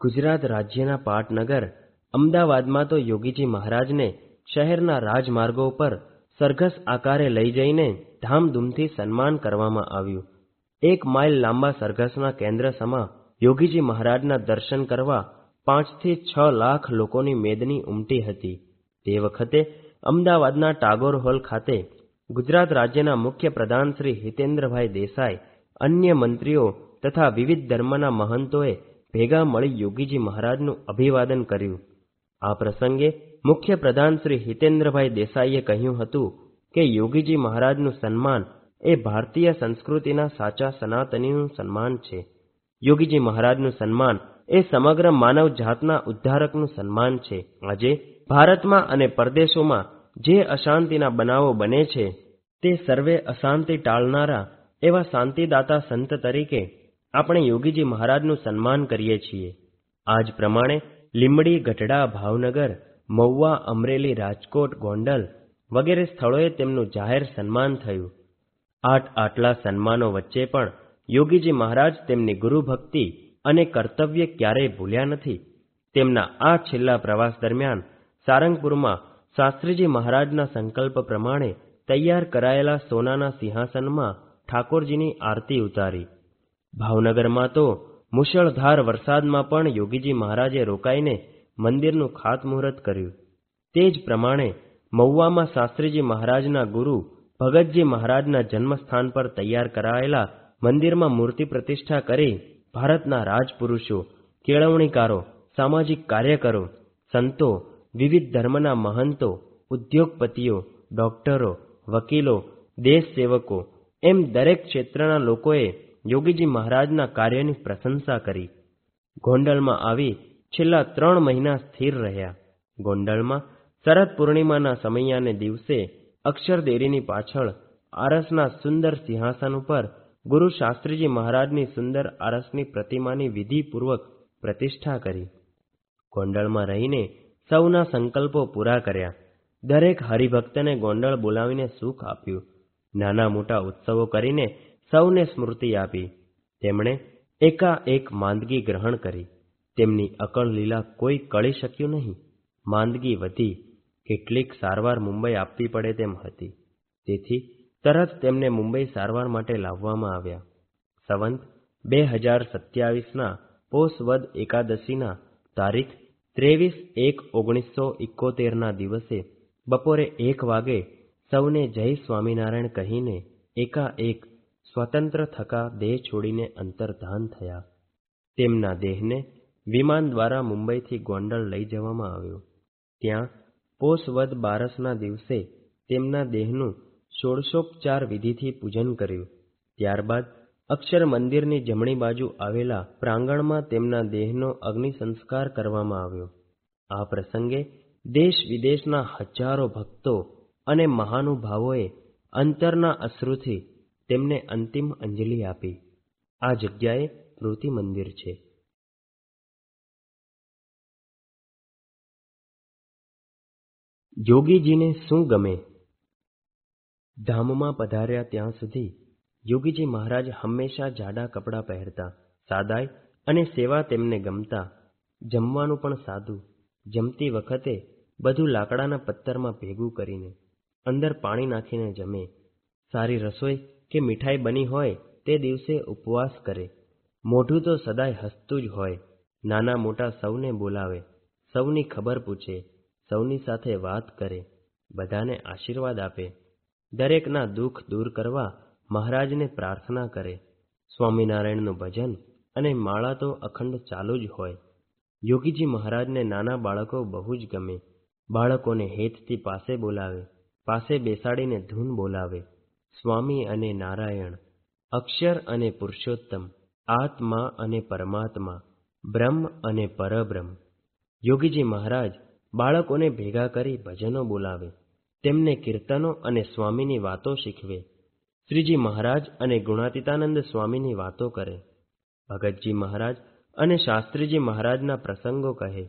ગુજરાત રાજ્યના પાટનગર, અમદાવાદમાં તો યોગીજી મહારાજને શહેરના રાજમાર્ગો પર સરઘસ આકારે લઈ જઈને ધામધૂમથી સન્માન કરવામાં આવ્યું. એક માઇલ લાંબા સરઘસના કેન્દ્ર સમા યોગીજી મહારાજના દર્શન કરવા પાંચથી છ લાખ લોકોની મેદની ઉમટી હતી. તે વખતે અમદાવાદના ટાગોર હોલ ખાતે ગુજરાત રાજ્યના મુખ્ય પ્રધાન શ્રી હિતેન્દ્રભાઈ દેસાઈ, અન્ય મંત્રીઓ તથા વિવિધ ધર્મના મહંતોએ ભેગા મળી યોગીજી મહારાજનું અભિવાદન કર્યું. આ પ્રસંગે મુખ્ય પ્રધાન શ્રી હિતેન્દ્રભાઈ દેસાઈએ કહ્યું હતું કે યોગીજી મહારાજનું સન્માન એ ભારતીય સંસ્કૃતિના સાચા સનાતનીનું સન્માન છે. યોગીજી મહારાજનું સન્માન એ સમગ્ર માનવ જાતના ઉદ્ધારકનું સન્માન છે. આજે ભારતમાં અને પરદેશોમાં જે અશાંતિના બનાવો બને છે, તે સર્વે અશાંતિ ટાળનારા એવા શાંતિદાતા સંત તરીકે આપણે યોગીજી મહારાજનું સન્માન કરીએ છીએ. આજ પ્રમાણે લીંબડી, ગઢડા, ભાવનગર, મહુવા, અમરેલી, રાજકોટ, ગોંડલ વગેરે સ્થળોએ તેમનું જાહેર સન્માન થયું. આઠ આટલા સન્માનો વચ્ચે પણ યોગીજી મહારાજ તેમની ગુરુ ભક્તિ અને કર્તવ્ય ક્યારેય ભૂલ્યા નથી. તેમના આ છેલ્લા પ્રવાસ દરમિયાન સારંગપુરમાં શાસ્ત્રીજી મહારાજના સંકલ્પ પ્રમાણે તૈયાર કરાયેલા સોનાના સિંહાસનમાં ઠાકોરજીની આરતી ઉતારી. ભાવનગરમાં તો મુશળધાર વરસાદમાં પણ યોગીજી મહારાજે રોકાઈને મંદિરનું ખાતમુહૂર્ત કર્યું. તે જ પ્રમાણે મહુવામાં શાસ્ત્રીજી મહારાજના ગુરુ ભગતજી મહારાજના જન્મસ્થાન પર તૈયાર કરાયેલા મંદિરમાં મૂર્તિ પ્રતિષ્ઠા કરી ભારતના રાજપુરુષો, કેળવણીકારો, સામાજિક કાર્યકરો, સંતો વિવિધ ધર્મના મહંતો, ઉદ્યોગપતિઓ, ડોક્ટરો, વકીલો દેશ સેવકો એમ દરેક ક્ષેત્રના લોકોએ યોગીજી મહારાજના કાર્યની પ્રશંસા કરી. ગોંડલમાં આવી છેલ્લા ત્રણ મહિના સ્થિર રહ્યા. ગોંડલમાં શરદ પૂર્ણિમાના સમયાને દિવસે અક્ષરદેરીની પાછળ આરસના સુંદર સિંહાસન ઉપર ગુરુ શાસ્ત્રીજી મહારાજની સુંદર આરસની પ્રતિમાની વિધિપૂર્વક પ્રતિષ્ઠા કરી. ગોંડલમાં રહીને સૌના સંકલ્પો પૂરા કર્યા. દરેક હરિભક્તને ગોંડલ બોલાવીને સુખ આપ્યું. નાના મોટા ઉત્સવો કરીને સૌને સ્મૃતિ આપી. તેમણે એકાએક માંદગી ગ્રહણ કરી. તેમની અકળ લીલા કોઈ કળી શક્યું નહીં. માંદગી વધી. કેટલીક સારવાર મુંબઈ આપવી પડે તેમ હતી. તેથી તરત તેમને મુંબઈ સારવાર માટે લાવવામાં આવ્યા. સંવંત બે હજાર સત્યાવીસના પોષવદ એકાદશીના તારીખ ત્રેવીસ એક ઓગણીસો ઇકોતેરના દિવસે બપોરે એક વાગે સૌને જય સ્વામિનારાયણ કહીને એકાએક સ્વતંત્ર થકા દેહ છોડીને અંતર્ધાન થયા. તેમના દેહને વિમાન દ્વારા મુંબઈથી ગોંડલ લઈ જવામાં આવ્યો. ત્યાં પોષવદ બારસના દિવસે તેમના દેહનું ષોડશોપચાર વિધિથી પૂજન કર્યું. ત્યારબાદ અક્ષર મંદિરની જમણી બાજુ આવેલા પ્રાંગણમાં તેમના દેહનો અગ્નિ સંસ્કાર કરવામાં આવ્યો. આ પ્રસંગે દેશ વિદેશના હજારો ભક્તો અને મહાનુભાવોએ અંતરના અશ્રુથી તેમને અંતિમ અંજલિ આપી. આ જગ્યાએ સ્મૃતિ મંદિર છે. યોગીજીને શું ગમે? ધામમાં પધાર્યા ત્યાં સુધી યોગીજી મહારાજ હંમેશા જાડા કપડાં પહેરતા, સાદાઈ અને સેવા તેમને ગમતા, જમવાનું પણ સાદું, જમતી વખતે બધું લાકડાના પત્તરમાં ભેગું કરીને, અંદર પાણી નાખીને જમે. સારી રસોઈ કે મીઠાઈ બની હોય તે દિવસે ઉપવાસ કરે. મોઢું તો સદાય હસતું જ હોય. નાના મોટા સૌને બોલાવે, સૌની ખબર પૂછે, સૌની સાથે વાત કરે, બધાને આશીર્વાદ આપે. દરેકના દુઃખ દૂર કરવા મહારાજને પ્રાર્થના કરે, સ્વામિનારાયણનું ભજન અને માળા તો અખંડ ચાલુ જ હોય. યોગીજી મહારાજને નાના બાળકો બહુ જ ગમે. બાળકોને હેતથી પાસે બોલાવે, પાસે બેસાડીને ધૂન બોલાવે. સ્વામી અને નારાયણ, અક્ષર અને પુરુષોત્તમ, આત્મા અને પરમાત્મા, બ્રહ્મ અને પરબ્રહ્મ. યોગીજી મહારાજ બાળકોને ભેગા કરી ભજનો બોલાવે, તેમને કીર્તનો અને સ્વામીની વાતો શીખવે. શ્રીજી મહારાજ અને ગુણાતીતાનંદ સ્વામીની વાતો કરે. ભગતજી મહારાજ અને શાસ્ત્રીજી મહારાજના પ્રસંગો કહે,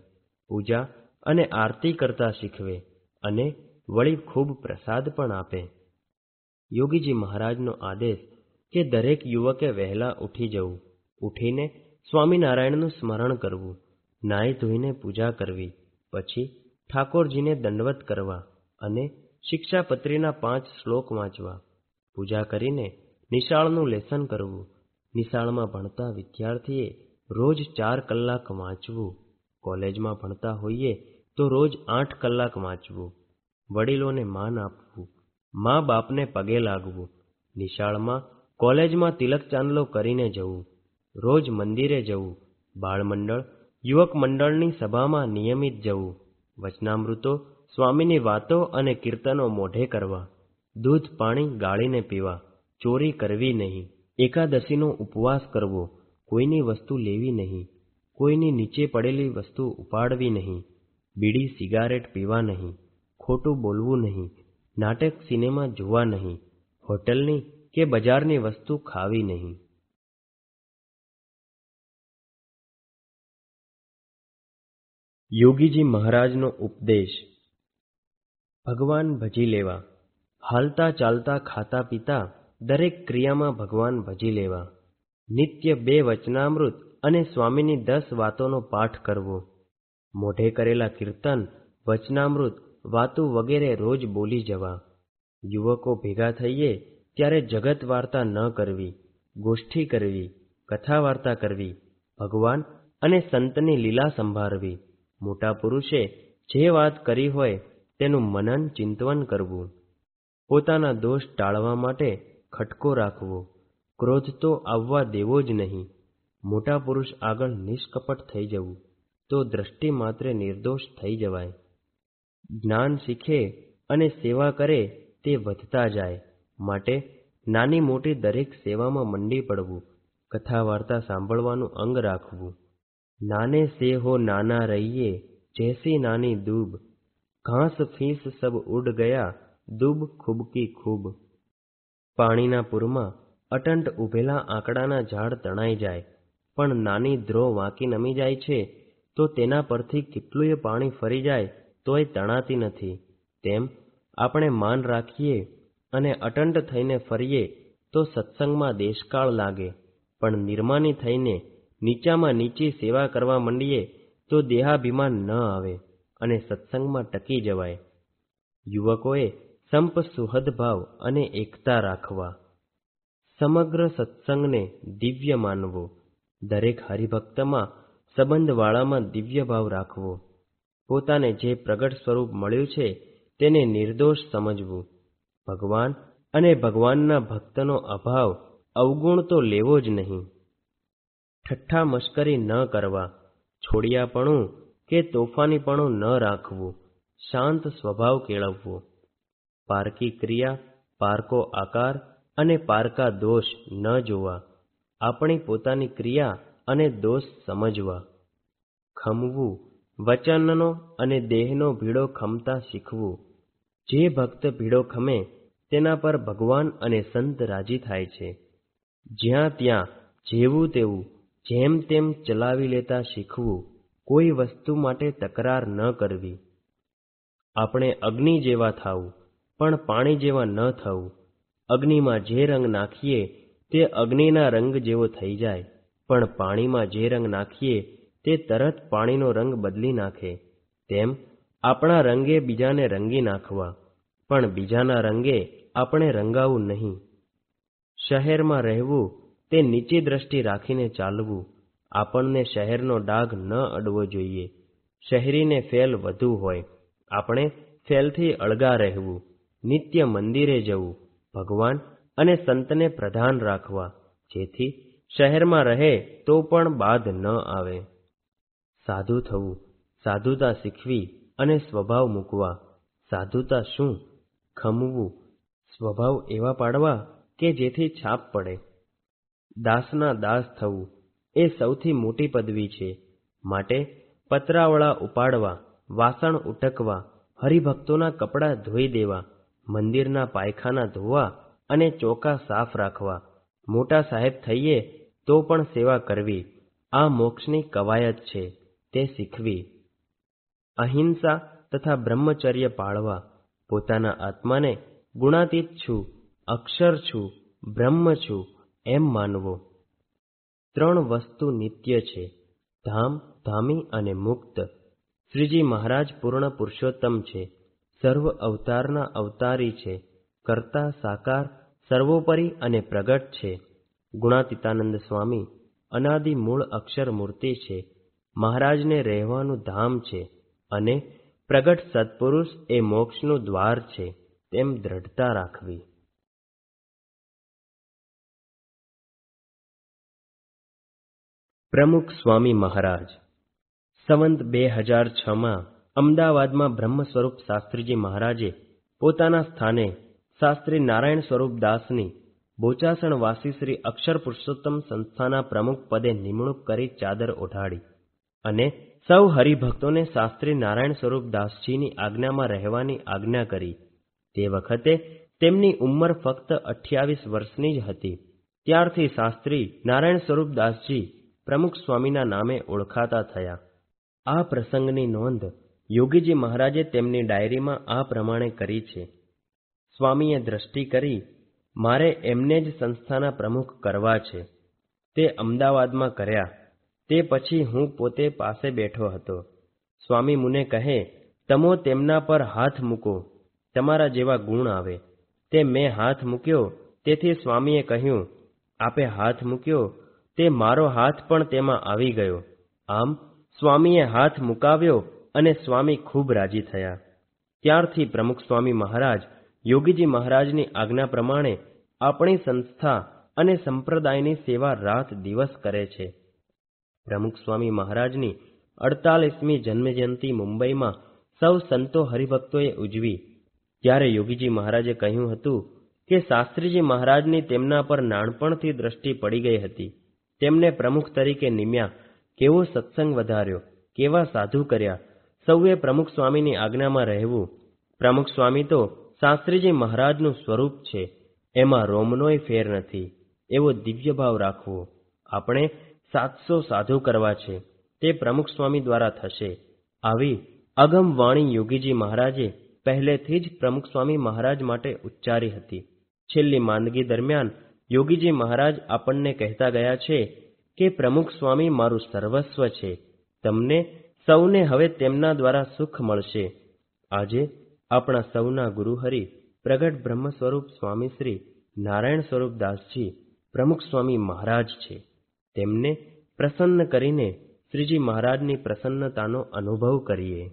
પૂજા અને આરતી કરતા શીખવે અને વળી ખૂબ પ્રસાદ પણ આપે. યોગીજી મહારાજનો આદેશ કે દરેક યુવકે વહેલા ઉઠી જવું, ઉઠીને સ્વામિનારાયણનું સ્મરણ કરવું, નાહી ધોઈને પૂજા કરવી, પછી ઠાકોરજીને દંડવત કરવા અને શિક્ષાપત્રીના પાંચ શ્લોક વાંચવા. પૂજા કરીને નિશાળનું લેસન કરવું. નિશાળમાં ભણતા વિદ્યાર્થીએ રોજ ચાર કલાક વાંચવું. કોલેજમાં ભણતા હોઈએ તો રોજ આઠ કલાક વાંચવું. વડીલોને માન આપવું. મા બાપને પગે લાગવું. નિશાળમાં કોલેજમાં તિલક ચાંદલો કરીને જવું. રોજ મંદિરે જવું. બાળમંડળ, યુવક મંડળની સભામાં નિયમિત જવું. વચનામૃતો, સ્વામીની વાતો અને કીર્તનો મોઢે કરવા. દૂધ પાણી ગાળીને પીવા, ચોરી કરવી નહીં. એકાદશીનો ઉપવાસ કરવો, કોઈની વસ્તુ લેવી નહીં. કોઈની નીચે પડેલી વસ્તુ ઉપાડવી નહીં. બીડી સિગારેટ પીવા નહીં. ખોટું બોલવું નહીં. નાટક સિનેમા જોવા નહીં. હોટલની કે બજારની વસ્તુ ખાવી નહીં. યોગીજી મહારાજનો ઉપદેશ. ભગવાન ભજી લેવા. હાલતા ચાલતા ખાતા પીતા દરેક ક્રિયામાં ભગવાન ભજી લેવા. નિત્ય બે વચનામૃત અને સ્વામીની દસ વાતોનો પાઠ કરવો. મોઢે કરેલા કીર્તન, વચનામૃત, વાતો વગેરે રોજ બોલી જવા. યુવકો ભેગા થઈએ ત્યારે જગત વાર્તા ન કરવી, ગોષ્ઠી કરવી, કથા વાર્તા કરવી, ભગવાન અને સંતની લીલા સંભાળવી મોટા પુરુષે જે વાત કરી હોય તેનું મનન ચિંતવન કરવું. પોતાના દોષ ટાળવા માટે ખટકો રાખવો. ક્રોધ તો આવવા દેવો જ નહીં. મોટા પુરુષ આગળ નિષ્કપટ થઈ જવું, તો દ્રષ્ટિ માત્રે નિર્દોષ થઈ જવાય. જ્ઞાન શીખે અને સેવા કરે તે વધતા જાય. માટે નાની મોટી દરેક સેવામાં મંડી પડવું કથા વાર્તા સાંભળવાનું અંગ રાખવું. નાને સે હો નાના રહીએ, જૈસી નાની દૂબ. ઘાસ ફીસ સબ ઉડ ગયા દૂબ ખૂબકી ખૂબ. પાણીના પૂરમાં અટંટ ઉભેલા આંકડાના ઝાડ તણાઈ જાય, પણ નાની ધ્રો વાંકી નમી જાય છે, તો તેના પરથી કેટલુંય પાણી ફરી જાય, તોય તણાતી નથી. તેમ આપણે માન રાખીએ અને અટંટ થઈને ફરીએ, તો સત્સંગમાં દેશકાળ લાગે. પણ નિર્માની થઈને નીચામાં નીચી સેવા કરવા માંડીએ, તો દેહાભિમાન ન આવે અને સત્સંગમાં ટકી જવાય. યુવકોએ સંપ સુહદભાવ અને એકતા રાખવા. સમગ્ર સત્સંગને દિવ્ય માનવો. દરેક હરિભક્તમાં સંબંધવાળામાં દિવ્ય ભાવ રાખવો. પોતાને જે પ્રગટ સ્વરૂપ મળ્યું છે તેને નિર્દોષ સમજવું. ભગવાન અને ભગવાનના ભક્તનો અભાવ અવગુણ તો લેવો જ નહીં. ઠઠ્ઠા મશ્કરી ન કરવા. છોડિયાપણું કે તોફાનીપણું ન રાખવું. શાંત સ્વભાવ કેળવવો. પારકી ક્રિયા, પારકો આકાર અને પારકા દોષ ન જોવા. આપણી પોતાની ક્રિયા અને દોષ સમજવા. ખમવું, વચનનો અને દેહનો ભીડો ખમતા શીખવું. જે ભક્ત ભીડો ખમે, તેના પર ભગવાન અને સંત રાજી થાય છે. જ્યાં ત્યાં જેવું તેવું, જેમ તેમ ચલાવી લેતા શીખવું, કોઈ વસ્તુ માટે તકરાર ન કરવી. આપણે અગ્નિ જેવા થાવું. પણ પાણી જેવા ન થવું. અગ્નિમાં જે રંગ નાખીએ તે અગ્નિના રંગ જેવો થઈ જાય, પણ પાણીમાં જે રંગ નાખીએ તે તરત પાણીનો રંગ બદલી નાખે. તેમ આપણા રંગે બીજાને રંગી નાખવા, પણ બીજાના રંગે આપણે રંગાવું નહીં. શહેરમાં રહેવું તે નીચી દ્રષ્ટિ રાખીને ચાલવું. આપણને શહેરનો ડાઘ ન અડવો જોઈએ. શહેરીને ફેલ વધુ હોય. આપણે ફેલથી અળગા રહેવું. નિત્ય મંદિરે જવું, ભગવાન અને સંતને પ્રધાન રાખવા. જેથી શહેરમાં રહે તો પણ બાધ ન આવે. સાધુ થવું, સાધુતા શીખવી અને સ્વભાવ મૂકવા. સાધુતા શું? ખમવું, સ્વભાવ એવા પાડવા કે જેથી છાપ પડે. દાસના દાસ થવું એ સૌથી મોટી પદવી છે. માટે પતરાવળા ઉપાડવા, વાસણ ઉટકવા, હરિભક્તોના કપડાં ધોઈ દેવા મંદિરના પાયખાના ધોવા અને ચોકા સાફ રાખવા. મોટા સાહેબ થઈએ તો પણ સેવા કરવી. આ મોક્ષની કવાયત છે, તે શીખવી. અહિંસા તથા બ્રહ્મચર્ય પાળવા. પોતાના આત્માને ગુણાતીત છું, અક્ષર છું, બ્રહ્મ છું, એમ માનવો. ત્રણ વસ્તુ નિત્ય છે, ધામ, ધામી અને મુક્ત. શ્રીજી મહારાજ પૂર્ણ પુરુષોત્તમ છે. સર્વ અવતારના અવતારી છે, કરતા, સાકાર, સર્વોપરી અને પ્રગટ છે. ગુણાતીતાનંદ સ્વામી, અનાદિ મૂળ અક્ષર મૂર્તિ છે, મહારાજને રહેવાનું ધામ છે અને પ્રગટ સત્પુરુષ એ મોક્ષનું દ્વાર છે, તેમ દ્રઢતા રાખવી. પ્રમુખ સ્વામી મહારાજ, સંવંત બે હજાર છમાં અમદાવાદમાં બ્રહ્મ સ્વરૂપ શાસ્ત્રીજી મહારાજે પોતાના સ્થાને શાસ્ત્રી નારાયણ સ્વરૂપ દાસની બોચાસણ વાસી શ્રી અક્ષર પુરુષોત્તમ સંસ્થાના પ્રમુખ પદે નિમણૂક કરી ચાદર ઓઢાડી અને સૌ હરિભક્તોને શાસ્ત્રી નારાયણ સ્વરૂપ દાસજીની આજ્ઞામાં રહેવાની આજ્ઞા કરી. તે વખતે તેમની ઉંમર ફક્ત અઠ્યાવીસ વર્ષની જ હતી. ત્યારથી શાસ્ત્રી નારાયણ સ્વરૂપ દાસજી પ્રમુખ સ્વામીના નામે ઓળખાતા થયા. આ પ્રસંગની નોંધ યોગીજી મહારાજે તેમની ડાયરીમાં આ પ્રમાણે કરી છે. સ્વામીએ દ્રષ્ટિ કરી, મારે એમને જ સંસ્થાના પ્રમુખ કરવા છે. તે અમદાવાદમાં કર્યા. તે પછી હું પોતે પાસે બેઠો હતો. સ્વામી મુને કહે, તમો તેમના પર હાથ મૂકો. તમારા જેવા ગુણ આવે. તે મેં હાથ મૂક્યો. તેથી સ્વામીએ કહ્યું, આપે હાથ મૂક્યો. તે મારો હાથ પણ તેમાં આવી ગયો. આમ સ્વામીએ હાથ મુકાવ્યો અને સ્વામી ખૂબ રાજી થયા. ત્યારથી પ્રમુખ સ્વામી મહારાજ યોગીજી મહારાજની આજ્ઞા પ્રમાણે આપણી સંસ્થા અને સંપ્રદાયની સેવા રાત દિવસ કરે છે. પ્રમુખ સ્વામી મહારાજની અડતાલીસમી જન્મજયંતિ મુંબઈમાં સૌ સંતો હરિભક્તોએ ઉજવી. ત્યારે યોગીજી મહારાજે કહ્યું હતું કે શાસ્ત્રીજી મહારાજની તેમના પર નાનપણથી દ્રષ્ટિ પડી ગઈ હતી. તેમને પ્રમુખ તરીકે નિમ્યા, કેવો સત્સંગ વધાર્યો, કેવા સાધુ કર્યા સૌએ પ્રમુખ સ્વામીની આજ્ઞામાં રહેવું. પ્રમુખ સ્વામી તો શાસ્ત્રીજી મહારાજનું સ્વરૂપ છે. એમાં રોમનોય ફેર નથી. એવો દિવ્ય ભાવ રાખવો. આપણે સાતસો સાધુ કરવા છે. તે પ્રમુખ સ્વામી દ્વારા થશે. આવી અગમ વાણી યોગીજી મહારાજે પહેલેથી જ પ્રમુખ સ્વામી મહારાજ માટે ઉચ્ચારી હતી. છેલ્લી માંદગી દરમિયાન યોગીજી મહારાજ આપણને કહેતા ગયા છે કે પ્રમુખ સ્વામી મારું સર્વસ્વ છે. તમને સૌને હવે તેમના દ્વારા સુખ મળશે. આજે આપણા સૌના ગુરુહરિ પ્રગટ બ્રહ્મ સ્વરૂપ સ્વામી શ્રી નારાયણ સ્વરૂપ દાસજી પ્રમુખ સ્વામી મહારાજ છે. તેમને પ્રસન્ન કરીને શ્રીજી મહારાજની પ્રસન્નતાનો અનુભવ કરીએ.